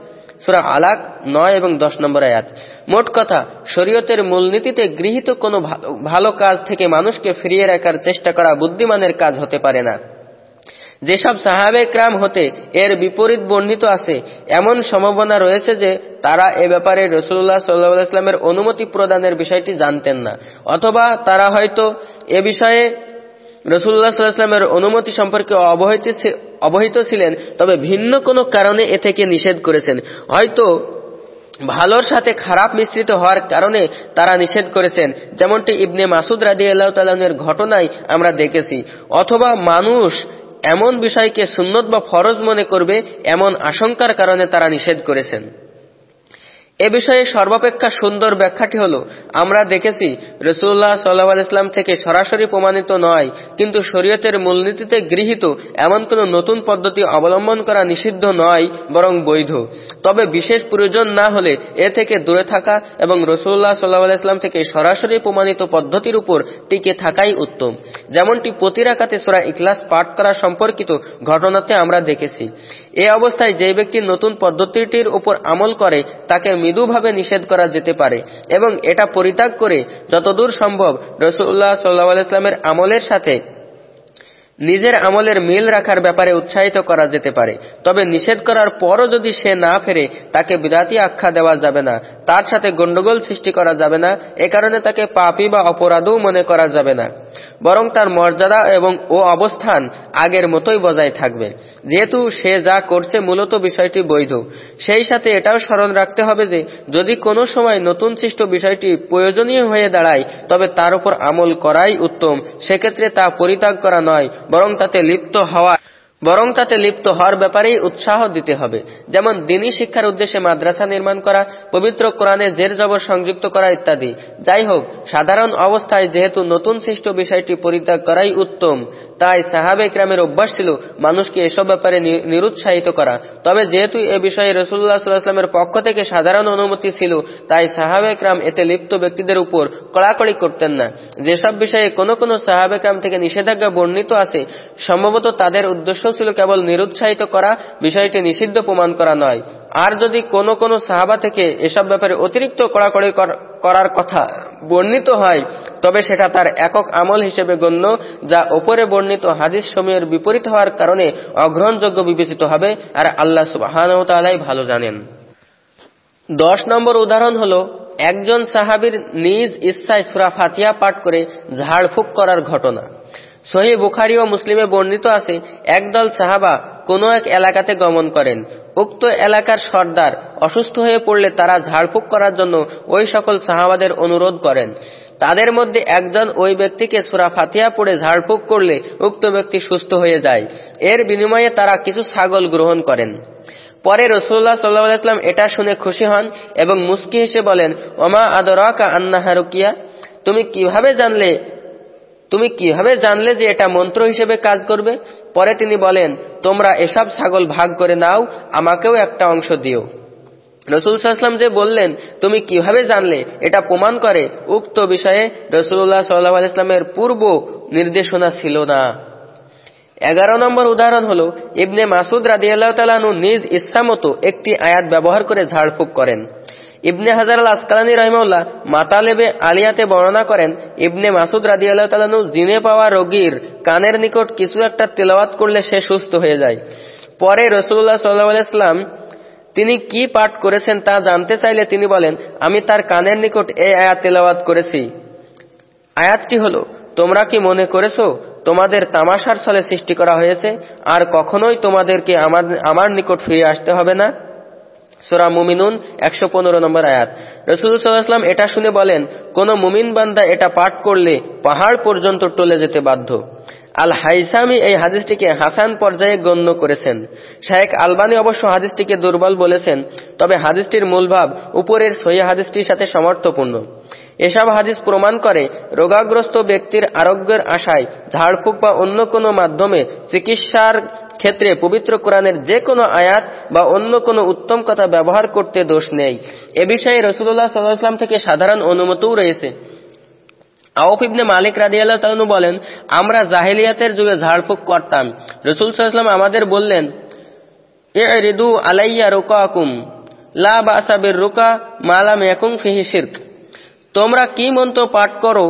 সুরা আলাক নয় এবং দশ নম্বর আয়াত। মোট কথা, শরীয়তের মূলনীতিতে গৃহীত কোনো ভালো কাজ থেকে মানুষকে ফিরিয়ে রাখার চেষ্টা করা বুদ্ধিমানের কাজ হতে পারে না। যেসব সাহাবে ক্রাম হতে এর বিপরীত বর্ণিত আছে, এমন সম্ভাবনা রয়েছে যে তারা এ ব্যাপারে রসুল্লাহ সাল্লাহ ইসলামের অনুমতি প্রদানের বিষয়টি জানতেন না, অথবা তারা হয়তো এ বিষয়ে রসুল্লাহ সাল্লাহামের অনুমতি সম্পর্কে অবহিত ছিলেন, তবে ভিন্ন কোনো কারণে এ থেকে নিষেধ করেছেন। হয়তো ভালোর সাথে খারাপ মিশ্রিত হওয়ার কারণে তারা নিষেধ করেছেন, যেমনটি ইবনে মাসুদ রাদি আল্লাহ তালের ঘটনায় আমরা দেখেছি। অথবা মানুষ এমন বিষয়কে সুন্নত বা ফরজ মনে করবে, এমন আশঙ্কার কারণে তারা নিষেধ করেছেন। এ বিষয়ে সর্বাপেক্ষা সুন্দর ব্যাখ্যাটি হল, আমরা দেখেছি রসুল্লাহ সাল্লাহ ইসলাম থেকে সরাসরি প্রমাণিত নয়, কিন্তু শরীয়তের মূলনীতিতে গৃহীত এমন কোন নতুন পদ্ধতি অবলম্বন করা নিষিদ্ধ নয়, বরং বৈধ। তবে বিশেষ প্রয়োজন না হলে এ থেকে দূরে থাকা এবং রসুল্লাহ সাল্লাহ ইসলাম থেকে সরাসরি প্রমাণিত পদ্ধতির উপর টিকে থাকাই উত্তম। যেমনটি প্রতিরাকাতে সোরা ইকলাস পাঠ করা সম্পর্কিত ঘটনাতে আমরা দেখেছি। এ অবস্থায় যে ব্যক্তি নতুন পদ্ধতিটির উপর আমল করে, তাকে মৃদুভাবে নিষেধ করা যেতে পারে এবং এটা পরিত্যাগ করে যতদূর সম্ভব রসুল্লাহ সাল্লাহ ইসলামের আমলের সাথে নিজের আমলের মিল রাখার ব্যাপারে উৎসাহিত করা যেতে পারে। তবে নিষেধ করার পরও যদি সে না ফেরে, তাকে বিদাতি আখ্যা দেওয়া যাবে না। তার সাথে গণ্ডগোল সৃষ্টি করা যাবে না। এ কারণে তাকে পাপি বা অপরাধও মনে করা যাবে না। বরং তার মর্যাদা এবং ও অবস্থান আগের মতোই বজায় থাকবে। যেহেতু সে যা করছে মূলত বিষয়টি বৈধ। সেই সাথে এটাও স্মরণ রাখতে হবে যে, যদি কোনো সময় নতুন সৃষ্ট বিষয়টি প্রয়োজনীয় হয়ে দাঁড়ায়, তবে তার উপর আমল করাই উত্তম। সেক্ষেত্রে তা পরিত্যাগ করা নয়। বরং তাতে লিপ্ত হওয়া বরং তাতে লিপ্ত হওয়ার ব্যাপারেই উৎসাহ দিতে হবে। যেমন দিনী শিক্ষার উদ্দেশ্যে মাদ্রাসা নির্মাণ করা, পবিত্র কোরআনে জের জবর সংযুক্ত করা ইত্যাদি। যাই হোক, সাধারণ অবস্থায় যেহেতু নতুন সৃষ্ট বিষয়টি পরিত্যাগ করাই উত্তম, তাই সাহাবে গ্রামের অভ্যাস ছিল মানুষকে এসব ব্যাপারে নিরুৎসাহিত করা। তবে যেহেতু এ বিষয়ে রসুল্লাহ সাল্লাহামের পক্ষ থেকে সাধারণ অনুমতি ছিল, তাই সাহাবে ক্রাম এতে লিপ্ত ব্যক্তিদের উপর কড়াকড়ি করতেন না। যেসব বিষয়ে কোনো কোনো সাহাবে ক্রাম থেকে নিষেধাজ্ঞা বর্ণিত আছে, সম্ভবত তাদের উদ্দেশ্য ছিল কেবল নিরুৎসাহিত করা বিষয়টি নিষিদ্ধ প্রমাণ করা নয়। আর যদি কোনো কোনো সাহাবা থেকে এসব ব্যাপারে অতিরিক্ত কড়াকড়ি করার কথা বর্ণিত হয়, তবে সেটা তার একক আমল হিসেবে গণ্য, যা ওপরে বর্ণিত হাদিস সময়ের বিপরীত হওয়ার কারণে অগ্রহণযোগ্য বিবেচিত হবে, আর আল্লাহ সুবাহানতালাই ভালো জানেন। দশ নম্বর উদাহরণ হল, একজন সাহাবির নিজ ইচ্ছায় সুরা ফাতিয়া পাঠ করে ঝাড়ফুঁক করার ঘটনা। সহি বুখারি ও মুসলিমে বর্ণিত আছে, একদল সাহাবা কোনো এক এলাকাতে গমন করেন। উক্ত এলাকার সর্দার অসুস্থ হয়ে পড়লে তারা ঝাড়ফুঁক করার জন্য ওই সকল সাহাবাদের অনুরোধ করেন। তাদের মধ্যে একজন ওই ব্যক্তিকে সুরা ফাতিয়া পড়ে ঝাড়ফুঁক করলে উক্ত ব্যক্তি সুস্থ হয়ে যায়। এর বিনিময়ে তারা কিছু ছাগল গ্রহণ করেন। পরে রসুল্লাহ সাল্লাহাম এটা শুনে খুশি হন এবং মুস্কি হেসে বলেন, ওমা আদরাকা আন্নাহা রুকিয়া তুমি কীভাবে জানলে তুমি কীভাবে জানলে যে এটা মন্ত্র হিসেবে কাজ করবে? পরে তিনি বলেন, তোমরা এসব ছাগল ভাগ করে নাও, আমাকেও একটা অংশ দিও। রসুল সাল্লাম যে বললেন, তুমি কীভাবে জানলে? এটা প্রমাণ করে। উক্ত বিষয়ে রসুল্লাহ সাল্লাহ ইসলামের পূর্ব নির্দেশনা ছিল না। এগারো নম্বর উদাহরণ হল, ইবনে মাসুদ রাদিয়াল্লাহ তালানু নিজ ইচ্ছামতো একটি আয়াত ব্যবহার করে ঝাড়ফুঁক করেন। ইবনে হাজার আল আসকালানি রহমউল্লাহ মাতালেবে আলিয়াতে বর্ণনা করেন, ইবনে মাসুদ রাদি আল্লাহ তালানু জিনে পাওয়া রোগীর কানের নিকট কিছু একটা তেলাওয়াত করলে সে সুস্থ হয়ে যায়। পরে রসুল্লাহ সাল্লাহ ইসলাম তিনি কি পাঠ করেছেন তা জানতে চাইলে তিনি বলেন, আমি তার কানের নিকট এই আয়াত তেলাওয়াত করেছি। আয়াতটি হল, তোমরা কি মনে করেছ, তোমাদের তামাশার ছলে সৃষ্টি করা হয়েছে, আর কখনোই তোমাদেরকে আমার নিকট ফিরে আসতে হবে না? সোরা মুমিনুন একশো পনেরো নম্বর আয়াত। রসুল সাল্লাহাম এটা শুনে বলেন, কোন মুমিন বান্দা এটা পাঠ করলে পাহাড় পর্যন্ত টলে যেতে বাধ্য। আল হাইসামি এই হাদিসটিকে হাসান পর্যায়ে গণ্য করেছেন। শাহেক আলবানি অবশ্য হাদিসটিকে দুর্বল বলেছেন, তবে হাদিসটির মূলভাব উপরের সহি হাদিসটির সাথে সমর্থপূর্ণ। এসব হাদিস প্রমাণ করে রোগাগ্রস্ত ব্যক্তির আরোগ্যের আশায় ঝাড়ফুঁক বা অন্য কোনো মাধ্যমে চিকিৎসার ক্ষেত্রে পবিত্র কোরআনের যে কোনো আয়াত বা অন্য কোনো উত্তম কথা ব্যবহার করতে দোষ নেই। এ বিষয়ে রসুল্লাহ সাল্লাহাম থেকে সাধারণ অনুমতিও রয়েছে। আউফ ইবনে মালিক রাদিয়াল্লাহ তালু বলেন, আমরা জাহেলিয়াতের যুগে ঝাড়ফুঁক করতাম। রসুল সাল্লাম আমাদের বললেন এ রিদু আলাইয়া রোকাকুম, লা বাসাবির রুকা মালাম একুম ফিহি শির্ক। তোমরা কি মন্ত্র পাঠ করো,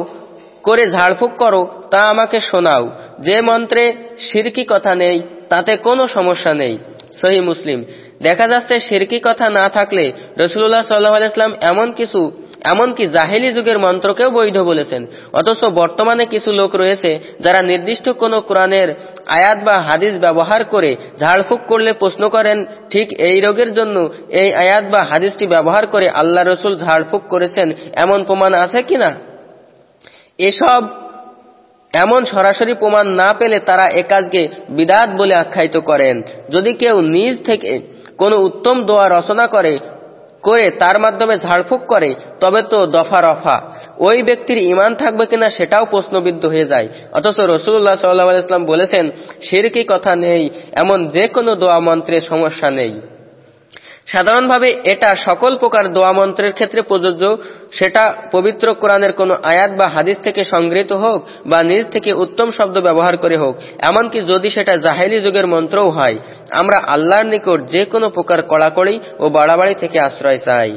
করে ঝাড়ফুঁক করো, তা আমাকে শোনাও। যে মন্ত্রে সিরকি কথা নেই, তাতে কোনো সমস্যা নেই। সহি মুসলিম। দেখা যাচ্ছে সিরকি কথা না থাকলে রসুল্লাহ সাল্লাহ আলাইসলাম এমন কিছু এমনকি জাহেলি যুগের মন্ত্রকেও বৈধ বলেছেন। অথচ বর্তমানে কিছু লোক রয়েছে যারা নির্দিষ্ট কোনো কোরআনের আয়াত বা হাদিস ব্যবহার করে ঝাড়ফুঁক করলে প্রশ্ন করেন, ঠিক এই রোগের জন্য এই আয়াত বা হাদিসটি ব্যবহার করে আল্লাহ রসুল ঝাড়ফুঁক করেছেন, এমন প্রমাণ আছে কিনা এসব এমন সরাসরি প্রমাণ না পেলে তারা এ কাজকে বিদাত বলে আখ্যায়িত করেন। যদি কেউ নিজ থেকে কোনো উত্তম দোয়া রচনা করে করে তার মাধ্যমে ঝাড়ফুঁক করে, তবে তো দফা রফা। ওই ব্যক্তির ইমান থাকবে কিনা সেটাও প্রশ্নবিদ্ধ হয়ে যায়। অথচ রসুল্লাহ সাল্লাহ ইসলাম বলেছেন সেরকি কথা নেই, এমন যে কোনো দোয়া মন্ত্রে সমস্যা নেই। সাধারণভাবে এটা সকল প্রকার দোয়া মন্ত্রের ক্ষেত্রে প্রযোজ্য। সেটা পবিত্র কোরআনের কোনো আয়াত বা হাদিস থেকে সংগৃহীত হোক বা নিজ থেকে উত্তম শব্দ ব্যবহার করে হোক, এমনকি যদি সেটা জাহেলি যুগের মন্ত্রও হয়, আমরা আল্লাহর নিকট যে কোনো প্রকার কড়াকড়ি ও বাড়াবাড়ি থেকে আশ্রয় চাই।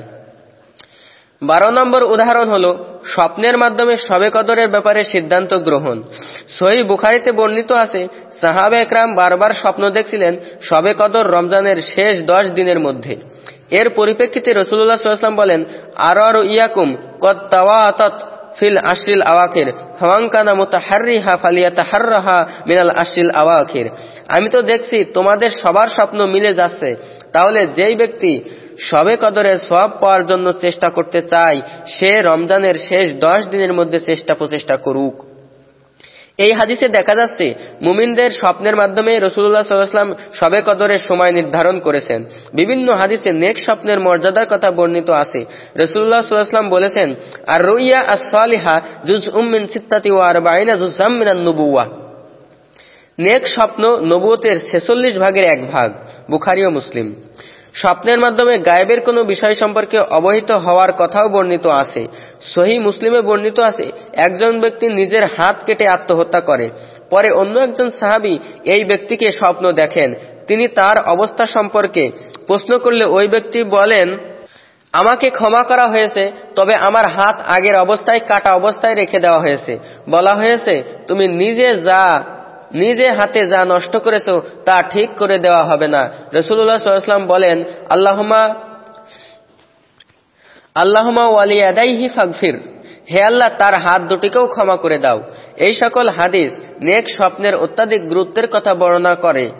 বারো নম্বর উদাহরণ হল, স্বপ্নের মাধ্যমে সবে কদরের ব্যাপারে সিদ্ধান্ত গ্রহণ। সহি বুখারিতে বর্ণিত আছে, সাহাবে একরাম বারবার স্বপ্ন দেখছিলেন সবে কদর রমজানের শেষ দশ দিনের মধ্যে। এর পরিপ্রেক্ষিতে রসুল্লাহ সাল্লাম বলেন, আর আর ইয়াকুম কত্তাওয়াতত ফিল আশিল আওয়াখির হওয়াঙ্কানা মোতাহারিহা ফালিয়াতা হার্রাহা মিনাল আশিল আওয়াখির। আমি তো দেখছি, তোমাদের সবার স্বপ্ন মিলে যাচ্ছে। তাহলে যেই ব্যক্তি সবে কদরের সব পাওয়ার জন্য চেষ্টা করতে চায় সে রমজানের শেষ দশ দিনের মধ্যে চেষ্টা প্রচেষ্টা করুক। এই হাদিসে দেখা যাচ্ছে, মুমিনদের স্বপ্নের মাধ্যমে রসুল্লাহ সাল্লাহাম সবে কদরের সময় নির্ধারণ করেছেন। বিভিন্ন হাদিসে নেক স্বপ্নের মর্যাদার কথা বর্ণিত আছে। রসুল্লাহ সাল্লাহাম বলেছেন আর রইয়া আসলিহা জুজ উম্মিন সিত্তাতি ওয়ার বাইনা জুজামিনান নবুয়া নেক স্বপ্ন নবুয়তের ছেচল্লিশ ভাগের এক ভাগ, বুখারি ও মুসলিম। স্বপ্নের মাধ্যমে গায়েবের কোনো বিষয় সম্পর্কে অবহিত হওয়ার কথাও বর্ণিত আছে। সহি মুসলিমে বর্ণিত আছে, একজন ব্যক্তি নিজের হাত কেটে আত্মহত্যা করে, পরে অন্য একজন সাহাবি এই ব্যক্তিকে স্বপ্ন দেখেন। তিনি তার অবস্থা সম্পর্কে প্রশ্ন করলে ওই ব্যক্তি বলেন, আমাকে ক্ষমা করা হয়েছে, তবে আমার হাত আগের অবস্থায় কাটা অবস্থায় রেখে দেওয়া হয়েছে। বলা হয়েছে, তুমি নিজে যা নিজে হাতে যা নষ্ট করেছ, তা ঠিক করে দেওয়া হবে না। রসুল্লাহ সাল্লাম বলেন আল্লাহমা আল্লাহমা ওয়ালিয়াদাইহি ফাগফির। হে আল্লাহ, তার হাত দুটিকেও ক্ষমা করে দাও। এই সকল হাদিস নেক স্বপ্নের অত্যাধিক গুরুত্বের কথা বর্ণনা করে।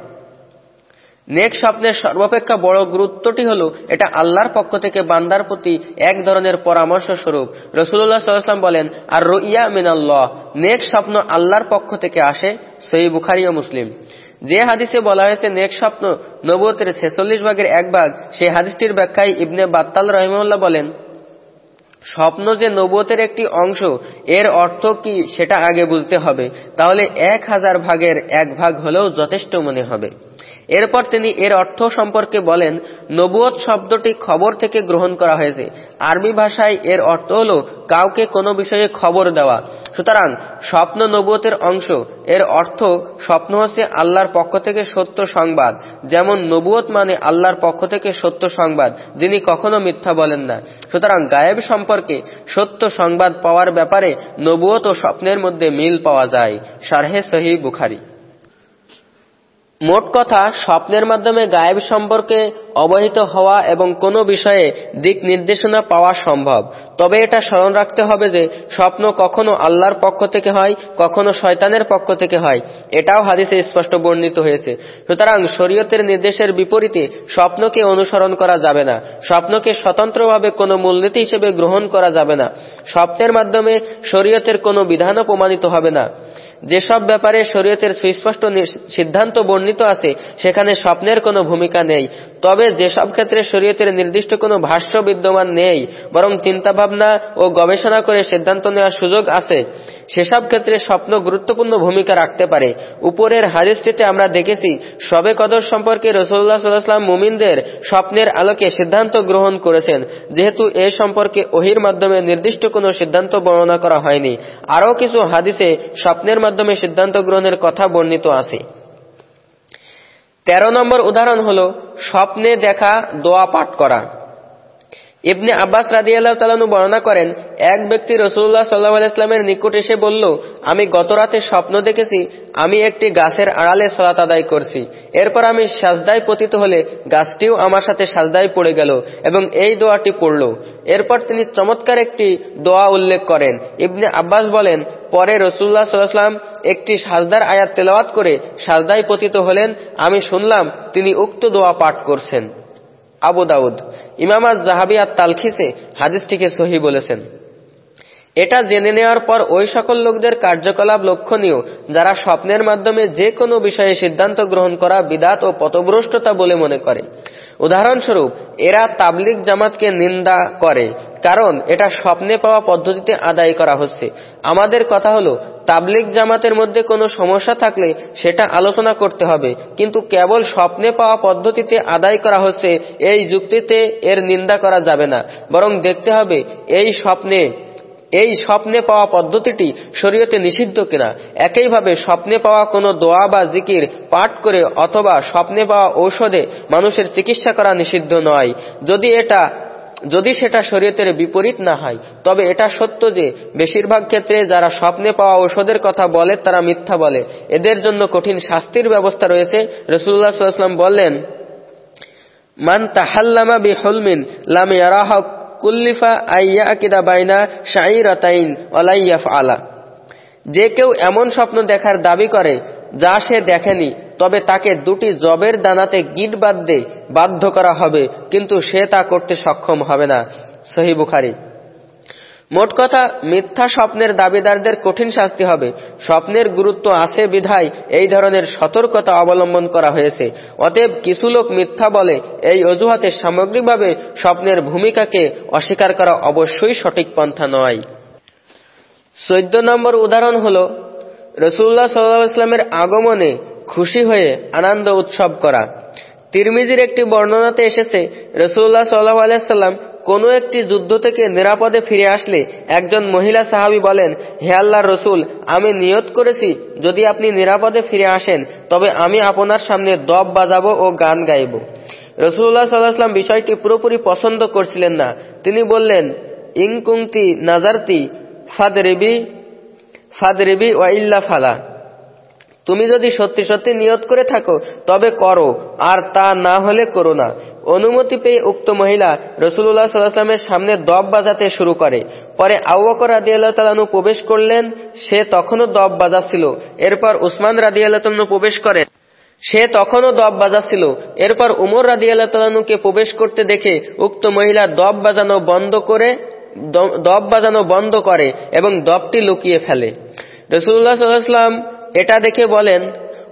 নেক স্বপ্নের সর্বাপেক্ষা বড় গুরুত্বটি হল এটা আল্লাহর পক্ষ থেকে বান্দার প্রতি এক ধরনের পরামর্শ স্বরূপ। রসুল্লাহ সাল্লাম বলেন আর রইয়া মিনাল্লাহ নেক স্বপ্ন আল্লাহর পক্ষ থেকে আসে সই বুখারি ও মুসলিম। যে হাদিসে বলা হয়েছে, নেক স্বপ্ন নবতের ছেচল্লিশ ভাগের এক ভাগ, সেই হাদিসটির ব্যাখ্যায় ইবনে বাত্তাল রহিমুল্লাহ বলেন, স্বপ্ন যে নবতের একটি অংশ, এর অর্থ কি সেটা আগে বুঝতে হবে। তাহলে এক হাজার ভাগের এক ভাগ হলেও যথেষ্ট মনে হবে। এরপর তিনি এর অর্থ সম্পর্কে বলেন নবুয়ত শব্দটি খবর থেকে গ্রহণ করা হয়েছে। আরবি ভাষায় এর অর্থ হল, কাউকে কোনো বিষয়ে খবর দেওয়া। সুতরাং, স্বপ্ন নবুয়তের অংশ। এর অর্থ, স্বপ্ন হচ্ছে আল্লাহর পক্ষ থেকে সত্য সংবাদ। যেমন নবুয়ত মানে আল্লাহর পক্ষ থেকে সত্য সংবাদ, যিনি কখনো মিথ্যা বলেন না। সুতরাং, গায়েব সম্পর্কে সত্য সংবাদ পাওয়ার ব্যাপারে নবুয়ত ও স্বপ্নের মধ্যে মিল পাওয়া যায়। সারহে সহি বুখারি। মোট কথা স্বপ্নের মাধ্যমে গায়েব সম্পর্কে অবহিত হওয়া এবং কোনো বিষয়ে দিক নির্দেশনা পাওয়া সম্ভব। তবে এটা স্মরণ রাখতে হবে যে স্বপ্ন কখনো আল্লাহর পক্ষ থেকে হয়, কখনো শয়তানের পক্ষ থেকে হয়। এটাও হাদিসে স্পষ্ট বর্ণিত হয়েছে। সুতরাং শরীয়তের নির্দেশের বিপরীতে স্বপ্নকে অনুসরণ করা যাবে না। স্বপ্নকে স্বতন্ত্রভাবে কোনো মূলনীতি হিসেবে গ্রহণ করা যাবে না। স্বপ্নের মাধ্যমে শরীয়তের কোনো বিধানও প্রমাণিত হবে না। যেসব ব্যাপারে শরীয়তের সুস্পষ্ট সিদ্ধান্ত বর্ণিত আছে, সেখানে স্বপ্নের কোনো ভূমিকা নেই। তবে যেসব ক্ষেত্রে শরীয়তের নির্দিষ্ট কোনো ভাষ্য বিদ্যমান নেই, বরং চিন্তাভাবনা ও গবেষণা করে সিদ্ধান্ত নেওয়ার সুযোগ আছে। সেসব ক্ষেত্রে স্বপ্ন গুরুত্বপূর্ণ ভূমিকা রাখতে পারে। উপরের হাদিসটিতে আমরা দেখেছি সবে কদর সম্পর্কে রসুল্লাহ সাল্লাহাম মুমিনদের স্বপ্নের আলোকে সিদ্ধান্ত গ্রহণ করেছেন। যেহেতু এ সম্পর্কে ওহির মাধ্যমে নির্দিষ্ট কোনো সিদ্ধান্ত বর্ণনা করা হয়নি, আরও কিছু হাদিসে স্বপ্নের মাধ্যমে সিদ্ধান্ত গ্রহণের কথা বর্ণিত আছে। তেরো নম্বর উদাহরণ হল স্বপ্নে দেখা দোয়া পাঠ করা। ইবনে আব্বাস রাদি আল্লাহ বর্ণনা করেন, এক ব্যক্তি রসুল্লাহ সাল্লাহ আলাইস্লামের নিকট এসে বলল, আমি গত রাতে স্বপ্ন দেখেছি, আমি একটি গাছের আড়ালে সলাত আদায় করছি। এরপর আমি সাজদায় পতিত হলে গাছটিও আমার সাথে সাজদায় পড়ে গেল এবং এই দোয়াটি পড়ল। এরপর তিনি চমৎকার একটি দোয়া উল্লেখ করেন। ইবনে আব্বাস বলেন, পরে রসুল্লাহ সাল্লাহাম একটি সাজদার আয়াত তেলাওয়াত করে সাজদায় পতিত হলেন। আমি শুনলাম তিনি উক্ত দোয়া পাঠ করছেন। আবু দাউদ। ইমাম আজ জাহাবি আর তালখিসে হাদিসটিকে সহি বলেছেন। এটা জেনে নেওয়ার পর ওই সকল লোকদের কার্যকলাপ লক্ষণীয়, যারা স্বপ্নের মাধ্যমে যে কোনো বিষয়ে সিদ্ধান্ত গ্রহণ করা বিদাত ও পথভ্রষ্টতা বলে মনে করে। উদাহরণস্বরূপ, এরা তাবলিক জামাতকে নিন্দা করে, কারণ এটা স্বপ্নে পাওয়া পদ্ধতিতে আদায় করা হচ্ছে। আমাদের কথা হলো তাবলিক জামাতের মধ্যে কোনো সমস্যা থাকলে সেটা আলোচনা করতে হবে, কিন্তু কেবল স্বপ্নে পাওয়া পদ্ধতিতে আদায় করা হচ্ছে, এই যুক্তিতে এর নিন্দা করা যাবে না। বরং দেখতে হবে, এই স্বপ্নে এই স্বপ্নে পাওয়া পদ্ধতিটি শরীয়তে নিষিদ্ধ কিনা? একইভাবে স্বপ্নে পাওয়া কোনো দোয়া বা জিকির, পাঠ করে অথবা স্বপ্নে পাওয়া ঔষধে মানুষের চিকিৎসা করা নিষিদ্ধ নয়। যদি এটা, যদি সেটা শরীয়তের বিপরীত না হয়, তবে এটা সত্য যে বেশিরভাগ ক্ষেত্রে যারা স্বপ্নে পাওয়া ঔষধের কথা বলে, তারা মিথ্যা বলে। এদের জন্য কঠিন শাস্তির ব্যবস্থা রয়েছে। রসুল্লাহ বললেন, মান তাহাল্লামা বি হলমিন লাম ইয়ারাহ কুল্লিফা আইয়া আকিদা বাইনা শাইরাতাইন অলাইয়াফ আলা যে কেউ এমন স্বপ্ন দেখার দাবি করে, যা সে দেখেনি, তবে তাকে দুটি জবের দানাতে গিট বাঁধতে বাধ্য করা হবে, কিন্তু সে তা করতে সক্ষম হবে না। সহি বুখারি। মোট কথা, মিথ্যা স্বপ্নের দাবিদারদের কঠিন শাস্তি হবে। স্বপ্নের গুরুত্ব আছে বিধায় এই ধরনের সতর্কতা অবলম্বন করা হয়েছে। অতএব কিছু লোক মিথ্যা বলে এই অজুহাতে সামগ্রিকভাবে স্বপ্নের ভূমিকাকে অস্বীকার করা অবশ্যই সঠিক পন্থা নয়। চোদ্দ নম্বর উদাহরণ হল রসুল্লাহ সাল্লাহ ইসলামের আগমনে খুশি হয়ে আনন্দ উৎসব করা। তিরমিজির একটি বর্ণনাতে এসেছে রসুল্লাহ সাল্লাহ আলাইসাল্লাম কোনো একটি যুদ্ধ থেকে নিরাপদে ফিরে আসলে একজন মহিলা সাহাবি বলেন, হে আল্লাহর রসুল, আমি নিয়ত করেছি, যদি আপনি নিরাপদে ফিরে আসেন, তবে আমি আপনার সামনে দব বাজাবো ও গান গাইব। রসুল্লাহ সাল্লাহাম বিষয়টি পুরোপুরি পছন্দ করছিলেন না। তিনি বললেন ইংকুংতি নাজারতি, ফাদরেবি ফাদরেবি ওয়া ইল্লা ফালা। তুমি যদি সত্যি সত্যি নিয়ত করে থাকো, তবে করো, আর তা না হলে করো না। অনুমতি পেয়ে উক্ত মহিলা রসুল্লাহ সাল্লাহামের সামনে দব বাজাতে শুরু করে। পরে আউবকর রাদি আল্লাহ প্রবেশ করলেন, সে তখনও দব বাজাচ্ছিল। এরপর উসমান রাদি আল্লাহ প্রবেশ করেন সে তখনও দব বাজাচ্ছিল। এরপর উমর রাদি আল্লাহ তালানুকে প্রবেশ করতে দেখে উক্ত মহিলা দব বাজানো বন্ধ করে দব বাজানো বন্ধ করে এবং দবটি লুকিয়ে ফেলে। রসুল্লাহ সাল্লাহাম এটা দেখে বলেন,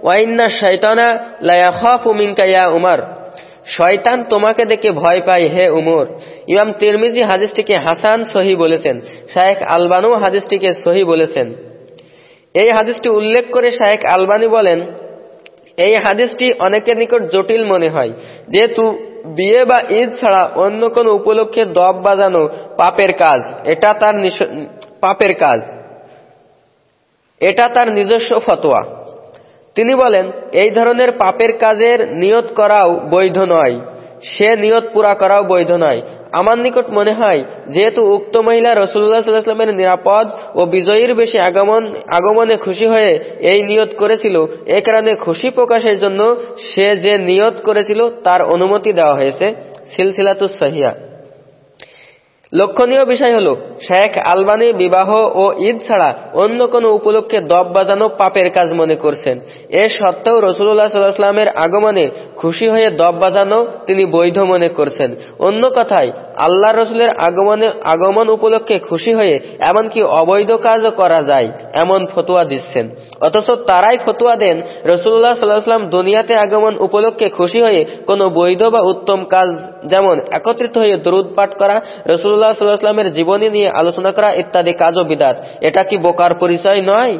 ওয়াইন্না শৈতানা লায়াখাফু মিনকা ইয়া উমার। শয়তান তোমাকে দেখে ভয় পায়, হে উমর। ইমাম তিরমিজি হাদিসটিকে হাসান সহি বলেছেন, শায়েখ আলবানু হাদিসটিকে সহি বলেছেন। এই হাদিসটি উল্লেখ করে শায়েখ আলবানি বলেন, এই হাদিসটি অনেকের নিকট জটিল মনে হয়। যেহেতু বিয়ে বা ঈদ ছাড়া অন্য কোনো উপলক্ষে দব বাজানো পাপের কাজ, এটা তার পাপের কাজ। এটা তার নিজস্ব ফতোয়া। তিনি বলেন, এই ধরনের পাপের কাজের নিয়ত করাও বৈধ নয়। সে নিয়ত পুরা করাও বৈধ নয়। আমার নিকট মনে হয়, যেহেতু উক্ত মহিলা রসুল্লাহ সাল্লাহামের নিরাপদ ও বিজয়ীর বেশি আগমন, আগমনে খুশি হয়ে এই নিয়ত করেছিল, এ কারণে খুশি প্রকাশের জন্য সে যে নিয়ত করেছিল, তার অনুমতি দেওয়া হয়েছে। সিলসিলাতুস সাহিয়া লক্ষণীয় বিষয় হল, শেখ আলবানি বিবাহ ও ঈদ ছাড়া অন্য কোনো উপলক্ষে দব বাজানো পাপের কাজ মনে করছেন। এ সত্ত্বেও রসুল্লাহ সাল্লাহামের আগমনে খুশি হয়ে দব বাজানো তিনি বৈধ মনে করছেন। অন্য কথায়, আল্লাহ রসুলের আগমনে আগমন উপলক্ষে খুশি হয়ে এমনকি অবৈধ কাজও করা যায়, এমন ফতুয়া দিচ্ছেন। অথচ তারাই ফতুয়া দেন রসুল্লাহ সাল্লাহাম দুনিয়াতে আগমন উপলক্ষে খুশি হয়ে কোনো বৈধ বা উত্তম কাজ যেমন একত্রিত হয়ে দরুদ পাঠ করা রসুল রসুল্লাহ সাল্লাহামের জীবনী নিয়ে আলোচনা করা ইত্যাদি কাজও বিদাত। এটা কি বোকার পরিচয় নয়?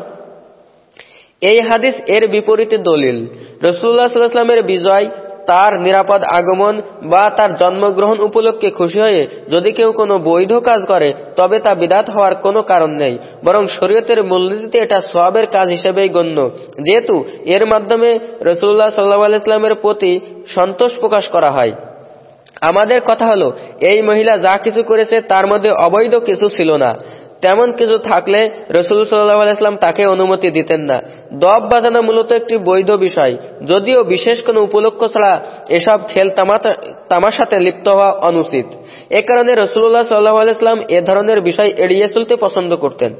এই হাদিস এর বিপরীতে দলিল। রসুল্লাহ সাল্লাহামের বিজয়, তার নিরাপদ আগমন বা তার জন্মগ্রহণ উপলক্ষে খুশি হয়ে যদি কেউ কোনো বৈধ কাজ করে, তবে তা বিদাত হওয়ার কোনো কারণ নেই। বরং শরীয়তের মূলনীতিতে এটা সবের কাজ হিসেবেই গণ্য। যেহেতু এর মাধ্যমে রসুল্লাহ সাল্লাহ আলাইস্লামের প্রতি সন্তোষ প্রকাশ করা হয়। আমাদের কথা হলো, এই মহিলা যা কিছু করেছে তার মধ্যে অবৈধ কিছু ছিল না। তেমন কিছু থাকলে রসুল সাল্লাহ তাকে অনুমতি দিতেন না। দব বাজানো মূলত একটি বৈধ বিষয়, যদিও বিশেষ কোনো উপলক্ষ ছাড়া এসব খেল তামাশাতে লিপ্ত হওয়া অনুচিত। এ কারণে রসুল্লাহ সাল্লাহ আলাইসলাম এ ধরনের বিষয় এড়িয়ে চলতে পছন্দ করতেন।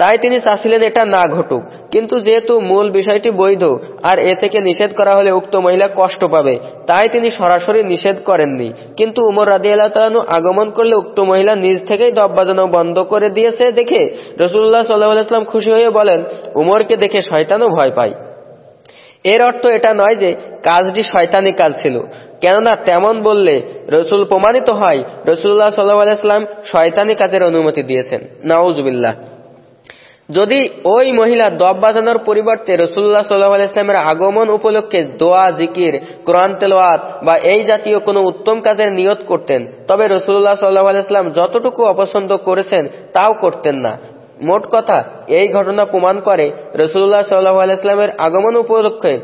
তাই তিনি চাচ্ছিলেন এটা না ঘটুক। কিন্তু যেহেতু মূল বিষয়টি বৈধ, আর এ থেকে নিষেধ করা হলে উক্ত মহিলা কষ্ট পাবে, তাই তিনি সরাসরি নিষেধ করেননি। কিন্তু উমর রাদি আল্লাহ আগমন করলে উক্ত মহিলা নিজ থেকেই দব বাজানো বন্ধ করে দিয়েছে দেখে রসুল্লাহ সাল্লাহাম খুশি হয়ে বলেন, উমরকে দেখে শয়তানও ভয় পায়। এর অর্থ এটা নয় যে কাজটি শয়তানি কাজ ছিল, কেননা তেমন বললে রসুল প্রমাণিত হয় রসুল্লাহ সাল্লাহ আলাইস্লাম শয়তানি কাজের অনুমতি দিয়েছেন। নওয়াজবিল্লাহ যদি ওই মহিলা দব বাজানোর পরিবর্তে রসুল্লাহ সাল্লাহ ইসলামের আগমন উপলক্ষে দোয়া, জিকির, কোরআন তেলোয়াত বা এই জাতীয় কোনো উত্তম কাজের নিয়ত করতেন, তবে রসুল্লাহ সাল্লাহ ইসলাম যতটুকু অপছন্দ করেছেন তাও করতেন না। মোট কথা, এই ঘটনা প্রমাণ করে রসুল্লাহ সাল্লাহ আলাইস্লামের আগমন উপলক্ষে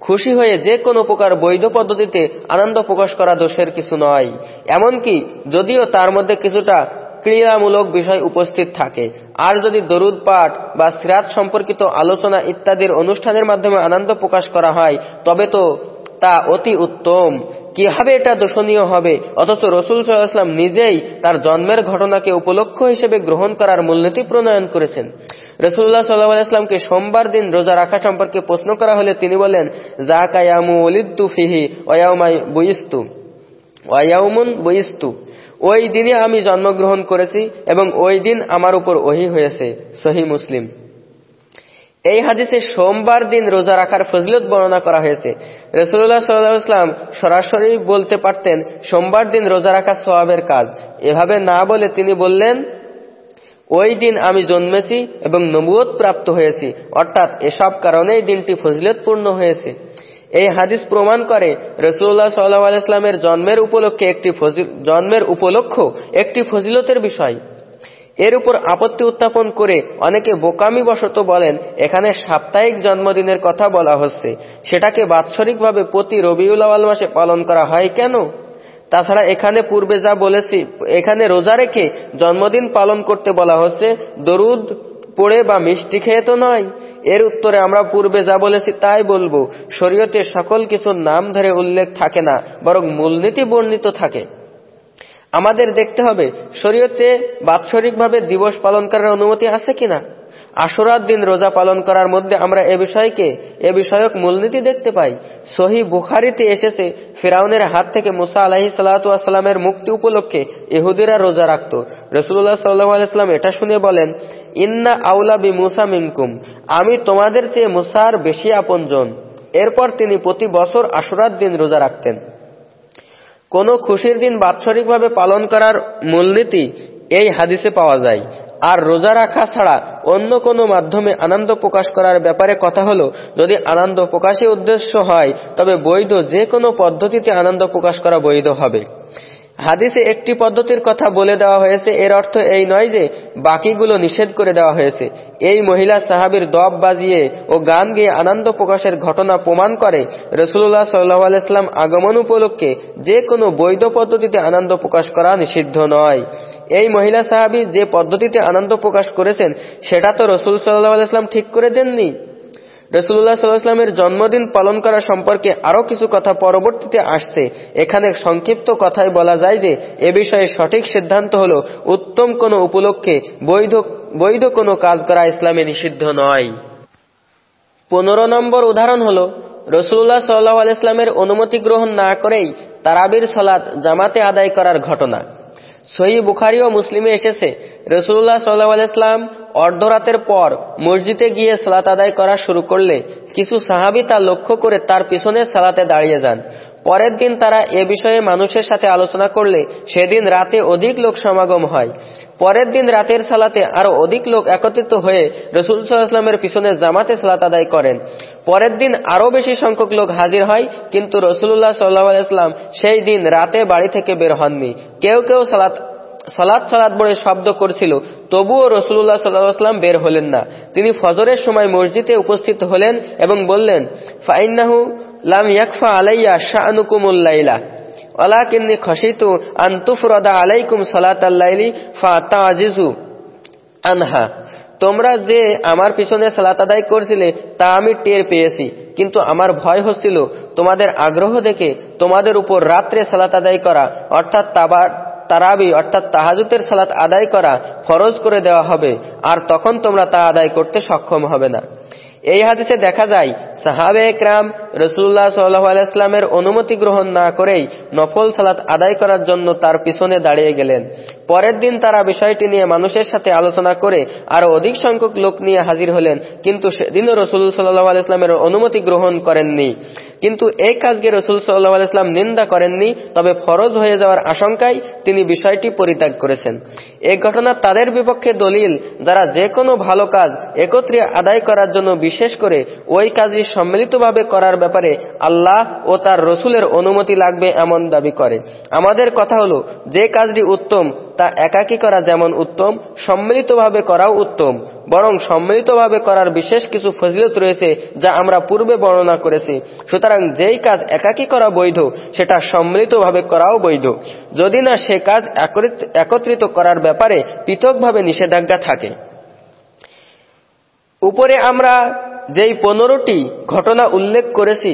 খুশি হয়ে যে কোনো প্রকার বৈধ পদ্ধতিতে আনন্দ প্রকাশ করা দোষের কিছু নয়। এমনকি যদিও তার মধ্যে কিছুটা ক্রীড়ামূলক বিষয় উপস্থিত থাকে। আর যদি দরুদ পাঠ বা সিরাত সম্পর্কিত আলোচনা ইত্যাদির অনুষ্ঠানের মাধ্যমে আনন্দ প্রকাশ করা হয়, তবে তো তা অতি উত্তম। কীভাবে এটা দোষণীয় হবে? অথচ রসুল সাল্লাহাম নিজেই তার জন্মের ঘটনাকে উপলক্ষ হিসেবে গ্রহণ করার মূলনীতি প্রণয়ন করেছেন। রসুল্লাহ সাল্লাহ ইসলামকে সোমবার দিন রোজা রাখা সম্পর্কে প্রশ্ন করা হলে তিনি বলেন জা কায়ামু অলিদ্দু ফিহি ওয়াউমাই বইস্তু। ওয়াউমুন বইস্তু। ওই দিনে আমি জন্মগ্রহণ করেছি এবং ওই দিন আমার উপর ওহি হয়েছে, সহি মুসলিম। এই হাদিসে সোমবার দিন রোজা রাখার ফজলত বর্ণনা করা হয়েছে। রসুল্লাহ সাল্লাহাম সরাসরি বলতে পারতেন, সোমবার দিন রোজা রাখা সোয়াবের কাজ। এভাবে না বলে তিনি বললেন, ওই দিন আমি জন্মেছি এবং নবুয়ত প্রাপ্ত হয়েছি। অর্থাৎ এসব কারণেই দিনটি ফজিলতপূর্ণ হয়েছে। এই হাদিস প্রমাণ করে রসুল্লাহ সাল্লাহ আলাইস্লামের জন্মের উপলক্ষে একটি জন্মের উপলক্ষ একটি ফজিলতের বিষয়। এর উপর আপত্তি উত্থাপন করে অনেকে বোকামি বশত বলেন, এখানে সাপ্তাহিক জন্মদিনের কথা বলা হচ্ছে। সেটাকে বাৎসরিকভাবে প্রতি রবিউল আওয়াল মাসে পালন করা হয় কেন? তাছাড়া এখানে পূর্বে যা বলেছি, এখানে রোজা রেখে জন্মদিন পালন করতে বলা হচ্ছে দরুদ পড়ে বা মিষ্টি খেয়ে তো নয়। এর উত্তরে আমরা পূর্বে যা বলেছি তাই বলব। শরীয়তে সকল কিছুর নাম ধরে উল্লেখ থাকে না, বরং মূলনীতি বর্ণিত থাকে। আমাদের দেখতে হবে, শরীয়তে বাৎসরিকভাবে দিবস পালন করার অনুমতি আছে কিনা? আশুরার দিন রোজা পালন করার মধ্যে আমরা এ বিষয়কে, এ বিষয়ক মূলনীতি দেখতে পাই। সহি বুখারিতে এসেছে, ফিরাউনের হাত থেকে মুসা আলাহি সাল্লাতামের মুক্তি উপলক্ষে ইহুদিরা রোজা রাখত। রসুল্লাহ সাল্লাহ এটা শুনে বলেন, ইন্না আউলা বি মুসা মিনকুম, আমি তোমাদের চেয়ে মুসার বেশি আপনজন। এরপর তিনি প্রতি বছর আশুরার দিন রোজা রাখতেন। কোনো খুশির দিন বাৎসরিকভাবে পালন করার মূলনীতি এই হাদিসে পাওয়া যায়। আর রোজা রাখা ছাড়া অন্য কোনো মাধ্যমে আনন্দ প্রকাশ করার ব্যাপারে কথা হলো, যদি আনন্দ প্রকাশে উদ্দেশ্য হয়, তবে বৈধ যে কোনো পদ্ধতিতে আনন্দ প্রকাশ করা বৈধ হবে। হাদিসে একটি পদ্ধতির কথা বলে দেওয়া হয়েছে, এর অর্থ এই নয় যে বাকিগুলো নিষেধ করে দেওয়া হয়েছে। এই মহিলা সাহাবির দব বাজিয়ে ও গান গিয়ে আনন্দ প্রকাশের ঘটনা প্রমাণ করে রসুল্লাহ সাল্লাহ আগমন উপলক্ষে যে কোনো বৈধ পদ্ধতিতে আনন্দ প্রকাশ করা নিষিদ্ধ নয়। এই মহিলা সাহাবি যে পদ্ধতিতে আনন্দ প্রকাশ করেছেন, সেটা তো রসুল সাল্লাহ আলাইসলাম ঠিক করে দেননি। রসুল্লাহ সাল্লাহামের জন্মদিন পালন করা সম্পর্কে আরও কিছু কথা পরবর্তীতে আসছে। এখানে সংক্ষিপ্ত কথায় বলা যায় যে, এ বিষয়ে সঠিক সিদ্ধান্ত হল, উত্তম কোনো উপলক্ষে বৈধ বৈধ কোনো কাজ করা ইসলামে নিষিদ্ধ নয়। পনেরো নম্বর উদাহরণ হল রসুল্লাহ সাল্লাহ আলাইস্লামের অনুমতি গ্রহণ না করেই তারাবির সলাৎ জামাতে আদায় করার ঘটনা। সহি বুখারি ও মুসলিমে এসেছে। রসুল্লাহ সাল্লাহ আলাইস্লাম অর্ধরাতের পর মসজিদে গিয়ে সালাত আদায় করা শুরু করলে কিছু সাহাবি তা লক্ষ্য করে তার পিছনে সালাতে দাঁড়িয়ে যান। পরের দিন তারা এ বিষয়ে মানুষের সাথে আলোচনা করলে সেদিন রাতে অধিক লোক সমাগম হয়। পরের দিন রাতের সালাতে আরও অধিক লোক একত্রিত হয়ে রসুল সাল্লাহামের পিছনে জামাতে সালাত আদায় করেন। পরের দিন আরও বেশি সংখ্যক লোক হাজির হয়, কিন্তু রসুল্লাহ সাল্লাহ সেই দিন রাতে বাড়ি থেকে বের হননি। কেউ কেউ সালাত সালাদ সালাদ বলে শব্দ করছিল, তবুও রসুল্লাহ সাল্লাহাম বের হলেন না। তিনি ফজরের সময় মসজিদে উপস্থিত হলেন এবং বললেন ফাইনাহু লাম ইয়াকফা আলাইয়া শাহনুকুমুল্লাইলা ওয়ালাকিন্নি খসিতু আন তুফরদা আলাইকুম সালাতাল্লাইলি ফা তাজিজু আনহা। তোমরা যে আমার পিছনে সালাত আদায় করছিলে, তা আমি টের পেয়েছি। কিন্তু আমার ভয় হচ্ছিল, তোমাদের আগ্রহ দেখে তোমাদের উপর রাত্রে সালাত আদায় করা, অর্থাৎ তারাবি, অর্থাৎ তাহাজুতের সালাত আদায় করা ফরজ করে দেওয়া হবে, আর তখন তোমরা তা আদায় করতে সক্ষম হবে না। এই হাদিসে দেখা যায়, সাহাবে একরাম রসুল্লাহ সাল্লাহ আলাইস্লামের অনুমতি গ্রহণ না করেই নফল সালাত আদায় করার জন্য তার পিছনে দাঁড়িয়ে গেলেন। পরের দিন তারা বিষয়টি নিয়ে মানুষের সাথে আলোচনা করে আরও অধিক সংখ্যক লোক নিয়ে হাজির হলেন, কিন্তু সেদিনও রসুল সাল্লাহ আলাইস্লামের অনুমতি গ্রহণ করেননি। কিন্তু এই কাজকে রসুল সাল্লাহ আলাইস্লাম নিন্দা করেননি, তবে ফরজ হয়ে যাওয়ার আশঙ্কায় তিনি বিষয়টি পরিত্যাগ করেছেন। এই ঘটনা তাদের বিপক্ষে দলিল, যারা যে কোনো ভালো কাজ একত্রে আদায় করার জন্য বিশেষ করে ওই কাজটি সম্মিলিতভাবে করার ব্যাপারে আল্লাহ ও তার রসুলের অনুমতি লাগবে এমন দাবি করে। আমাদের কথা হলো, যে কাজটি উত্তম, তা একাকী করা যেমন উত্তম, সম্মিলিতভাবে করাও উত্তম। বরং সম্মিলিতভাবে করার বিশেষ কিছু ফজিলত রয়েছে যা আমরা পূর্বে বর্ণনা করেছি। সুতরাং যেই কাজ একাকী করা বৈধ, সেটা সম্মিলিতভাবে করাও বৈধ। যদি না সে কাজ একত্রিত করার ব্যাপারে পৃথকভাবে নিষেধাজ্ঞা থাকে। উপরে আমরা যেই পনেরোটি ঘটনা উল্লেখ করেছি,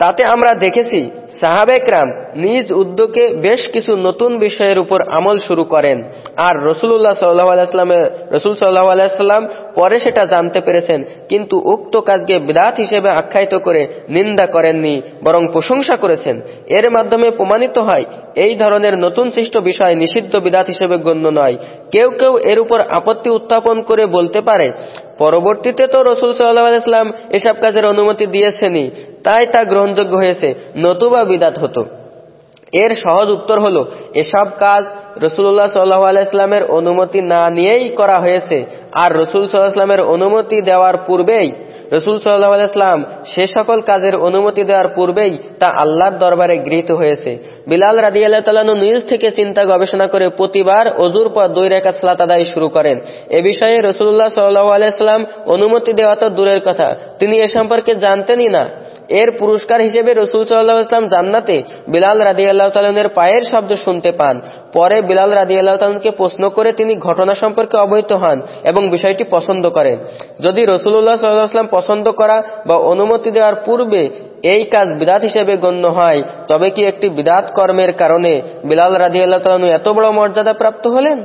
তাতে আমরা দেখেছি সাহাবেকরাম নিজ উদ্যোগে বেশ কিছু নতুন বিষয়ের উপর আমল শুরু করেন। আর রসুল্লাহ সাল্লাহ আলাইস্লামের রসুল সাল্লাহ আলাইস্লাম পরে সেটা জানতে পেরেছেন, কিন্তু উক্ত কাজকে বিদাত হিসেবে আখ্যায়িত করে নিন্দা করেননি, বরং প্রশংসা করেছেন। এর মাধ্যমে প্রমাণিত হয়, এই ধরনের নতুন সৃষ্ট বিষয় নিষিদ্ধ বিদাত হিসেবে গণ্য নয়। কেউ কেউ এর উপর আপত্তি উত্থাপন করে বলতে পারে পরবর্তীতে তো রসুল আলাইস্লাম এসব কাজের অনুমতি দিয়েছেনই, তাই তা গ্রহণযোগ্য হয়েছে, নতুবা বিদাত হতো। এর সহজ উত্তর হল, এসব কাজ রসুল্লাহ সাল্লাহ আলাইস্লামের অনুমতি না নিয়েই করা হয়েছে। আর রসুল সাল্লাহামের অনুমতি দেওয়ার পূর্বেই, রসুল সাল্লাহ আলাইস্লাম সে সকল কাজের অনুমতি দেওয়ার পূর্বেই তা আল্লাহর দরবারে গৃহীত হয়েছে। বিলাল রাদি আল্লাহ তালানু নিজ থেকে চিন্তা গবেষণা করে প্রতিবার অজুর পর দুই রেখা সালাত আদায় শুরু করেন। এ বিষয়ে রসুল্লাহ সাল্লাহ আলাইস্লাম অনুমতি দেওয়া তো দূরের কথা, তিনি এ সম্পর্কে জানতেনই না। এর পুরস্কার হিসেবে রসুল সাল্লাহ ইসলাম জান্নাতে বিলাল রাদি আল্লাহ তালনের পায়ের শব্দ শুনতে পান। পরে বিলাল রাজি আল্লাহকে প্রশ্ন করে তিনি ঘটনা সম্পর্কে অবহিত হন এবং বিষয়টি পছন্দ করেন। যদি রসুল্লাহ সাল্লাহাম পছন্দ করা বা অনুমতি দেওয়ার পূর্বে এই কাজ বিদাত হিসেবে গণ্য হয়, তবে কি একটি বিদাত কর্মের কারণে বিলাল রাজি আল্লাহ এত বড় মর্যাদা প্রাপ্ত হলেন?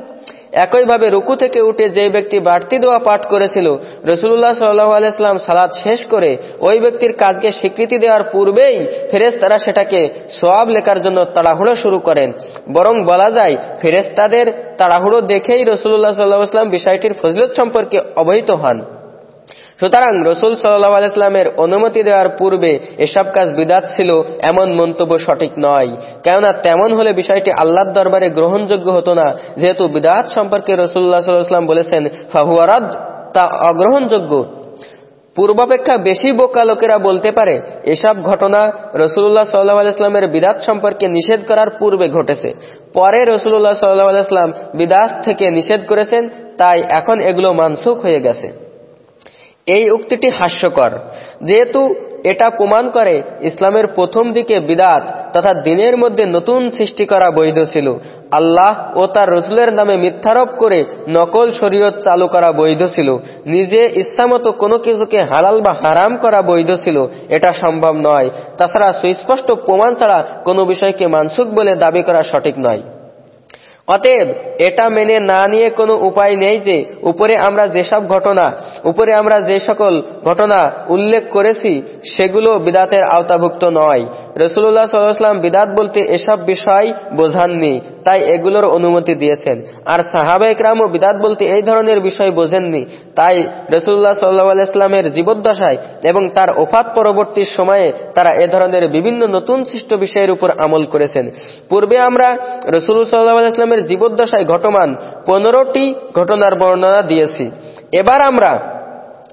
একইভাবে রুকু থেকে উঠে যে ব্যক্তি বাড়তি দোয়া পাঠ করেছিল রসুল্লাহ সাল্লাহ আলাইস্লাম সালাদ শেষ করে ওই ব্যক্তির কাজকে স্বীকৃতি দেওয়ার পূর্বেই ফেরেজ তারা সেটাকে সোয়াব লেখার জন্য তাড়াহুড়ো শুরু করেন। বরং বলা যায় ফেরেস্তাদের তাড়াহুড়ো দেখেই রসুল্লাহ সাল্লাহ আসলাম বিষয়টির ফজলত সম্পর্কে অবহিত হন। সুতরাং রসুল সাল্লাহ আলাইস্লামের অনুমতি দেওয়ার পূর্বে এসব কাজ বিদাত ছিল, এমন মন্তব্য সঠিক নয়। কেননা তেমন হলে বিষয়টি আল্লাহর দরবারে গ্রহণযোগ্য হতো না। যেহেতু বিদাত সম্পর্কে রসুল্লাহ সাল্লাহাম বলেছেন ফাহুয়ারাদ তা অগ্রহণযোগ্য। পূর্বাপেক্ষা বেশি বোকা লোকেরা বলতে পারে, এসব ঘটনা রসুল্লাহ সাল্লাহ আলাইস্লামের বিদাত সম্পর্কে নিষেধ করার পূর্বে ঘটেছে। পরে রসুল্লাহ সাল্লাহ আলাইস্লাম বিদাত থেকে নিষেধ করেছেন, তাই এখন এগুলো মানসুখ হয়ে গেছে। এই উক্তিটি হাস্যকর। যেহেতু এটা প্রমাণ করে ইসলামের প্রথম দিকে বিদাত তথা দিনের মধ্যে নতুন সৃষ্টি করা বৈধ ছিল, আল্লাহ ও তার রসুলের নামে মিথ্যারোপ করে নকল শরীয়ত চালু করা বৈধ ছিল, নিজে ইচ্ছামতো কোনো কিছুকে হালাল বা হারাম করা বৈধ ছিল, এটা সম্ভব নয়। তাছাড়া সুস্পষ্ট প্রমাণ ছাড়া কোনো বিষয়কে মানসুক বলে দাবি করা সঠিক নয়। অতএব এটা মেনে না নিয়ে কোনো উপায় নেই যে উপরে আমরা যেসব ঘটনা, উপরে আমরা যে সকল ঘটনা উল্লেখ করেছি, সেগুলো বিদাতের আওতাভুক্ত নয়। রসুল্লাহ সাল্লাম বিদাত বলতে এসব বিষয় বোঝাননি, তাই এগুলোর অনুমতি দিয়েছেন। আর সাহাবা একরামও বিদাত বলতে এই ধরনের বিষয় বোঝেননি, তাই রসুল্লাহ সাল্লাহ আলাইস্লামের জীবদ্দশায় এবং তার ওফাত পরবর্তী সময়ে তারা এ ধরনের বিভিন্ন নতুন সৃষ্ট বিষয়ের উপর আমল করেছেন। পূর্বে আমরা রসুল সাল্লাহ আলাইস্লামের জীবদ্দশায় ঘটমান পনেরোটি ঘটনার বর্ণনা দিয়েছি। এবার আমরা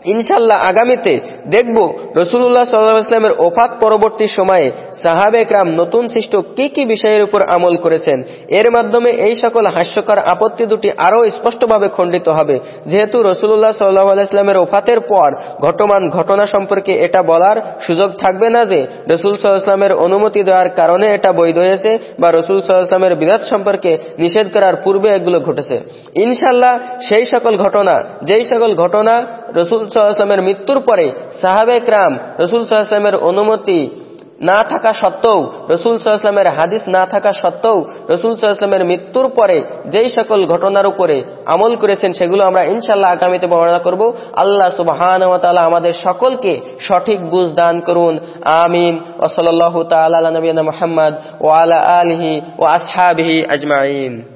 ইনশাল্লাহ আগামীতে দেখব রসুল্লাহ সাল্লাহামের ওফাত পরবর্তী সময়ে সাহাবেকরাম নতুন সৃষ্ট কি কি বিষয়ের উপর আমল করেছেন। এর মাধ্যমে এই সকল হাস্যকর আপত্তি দুটি আরও স্পষ্টভাবে খণ্ডিত হবে। যেহেতু রসুল্লাহ সাল্লাহ আলাইস্লামের ওফাতের পর ঘটমান ঘটনা সম্পর্কে এটা বলার সুযোগ থাকবে না যে রসুল সাল্লাহামের অনুমতি দেওয়ার কারণে এটা বৈধ হয়েছে বা রসুল সাল্লাহামের বিরাট সম্পর্কে নিষেধ করার পূর্বে এগুলো ঘটেছে। ইনশাল্লাহ সেই সকল ঘটনা, যেই সকল ঘটনা রসুল সাল্লাহামের মৃত্যুর পরে সাহাবেক রাম রসুল সাল্লাহামের অনুমতি না থাকা সত্ত্বেও রসুল সাল্লাহামের হাদিস না থাকা সত্ত্বেও রসুল সাল্লাহামের মৃত্যুর পরে যেই সকল ঘটনার উপরে আমল করেছেন সেগুলো আমরা ইনশাল্লাহ আগামীতে বর্ণনা করব। আল্লাহ সুবাহান আমাদের সকলকে সঠিক বুঝ দান করুন। আমিন। ওসলাল্লাহ তালা নবীনা মোহাম্মদ ও আলা আলহি ও আসহাবিহি আজমাইন।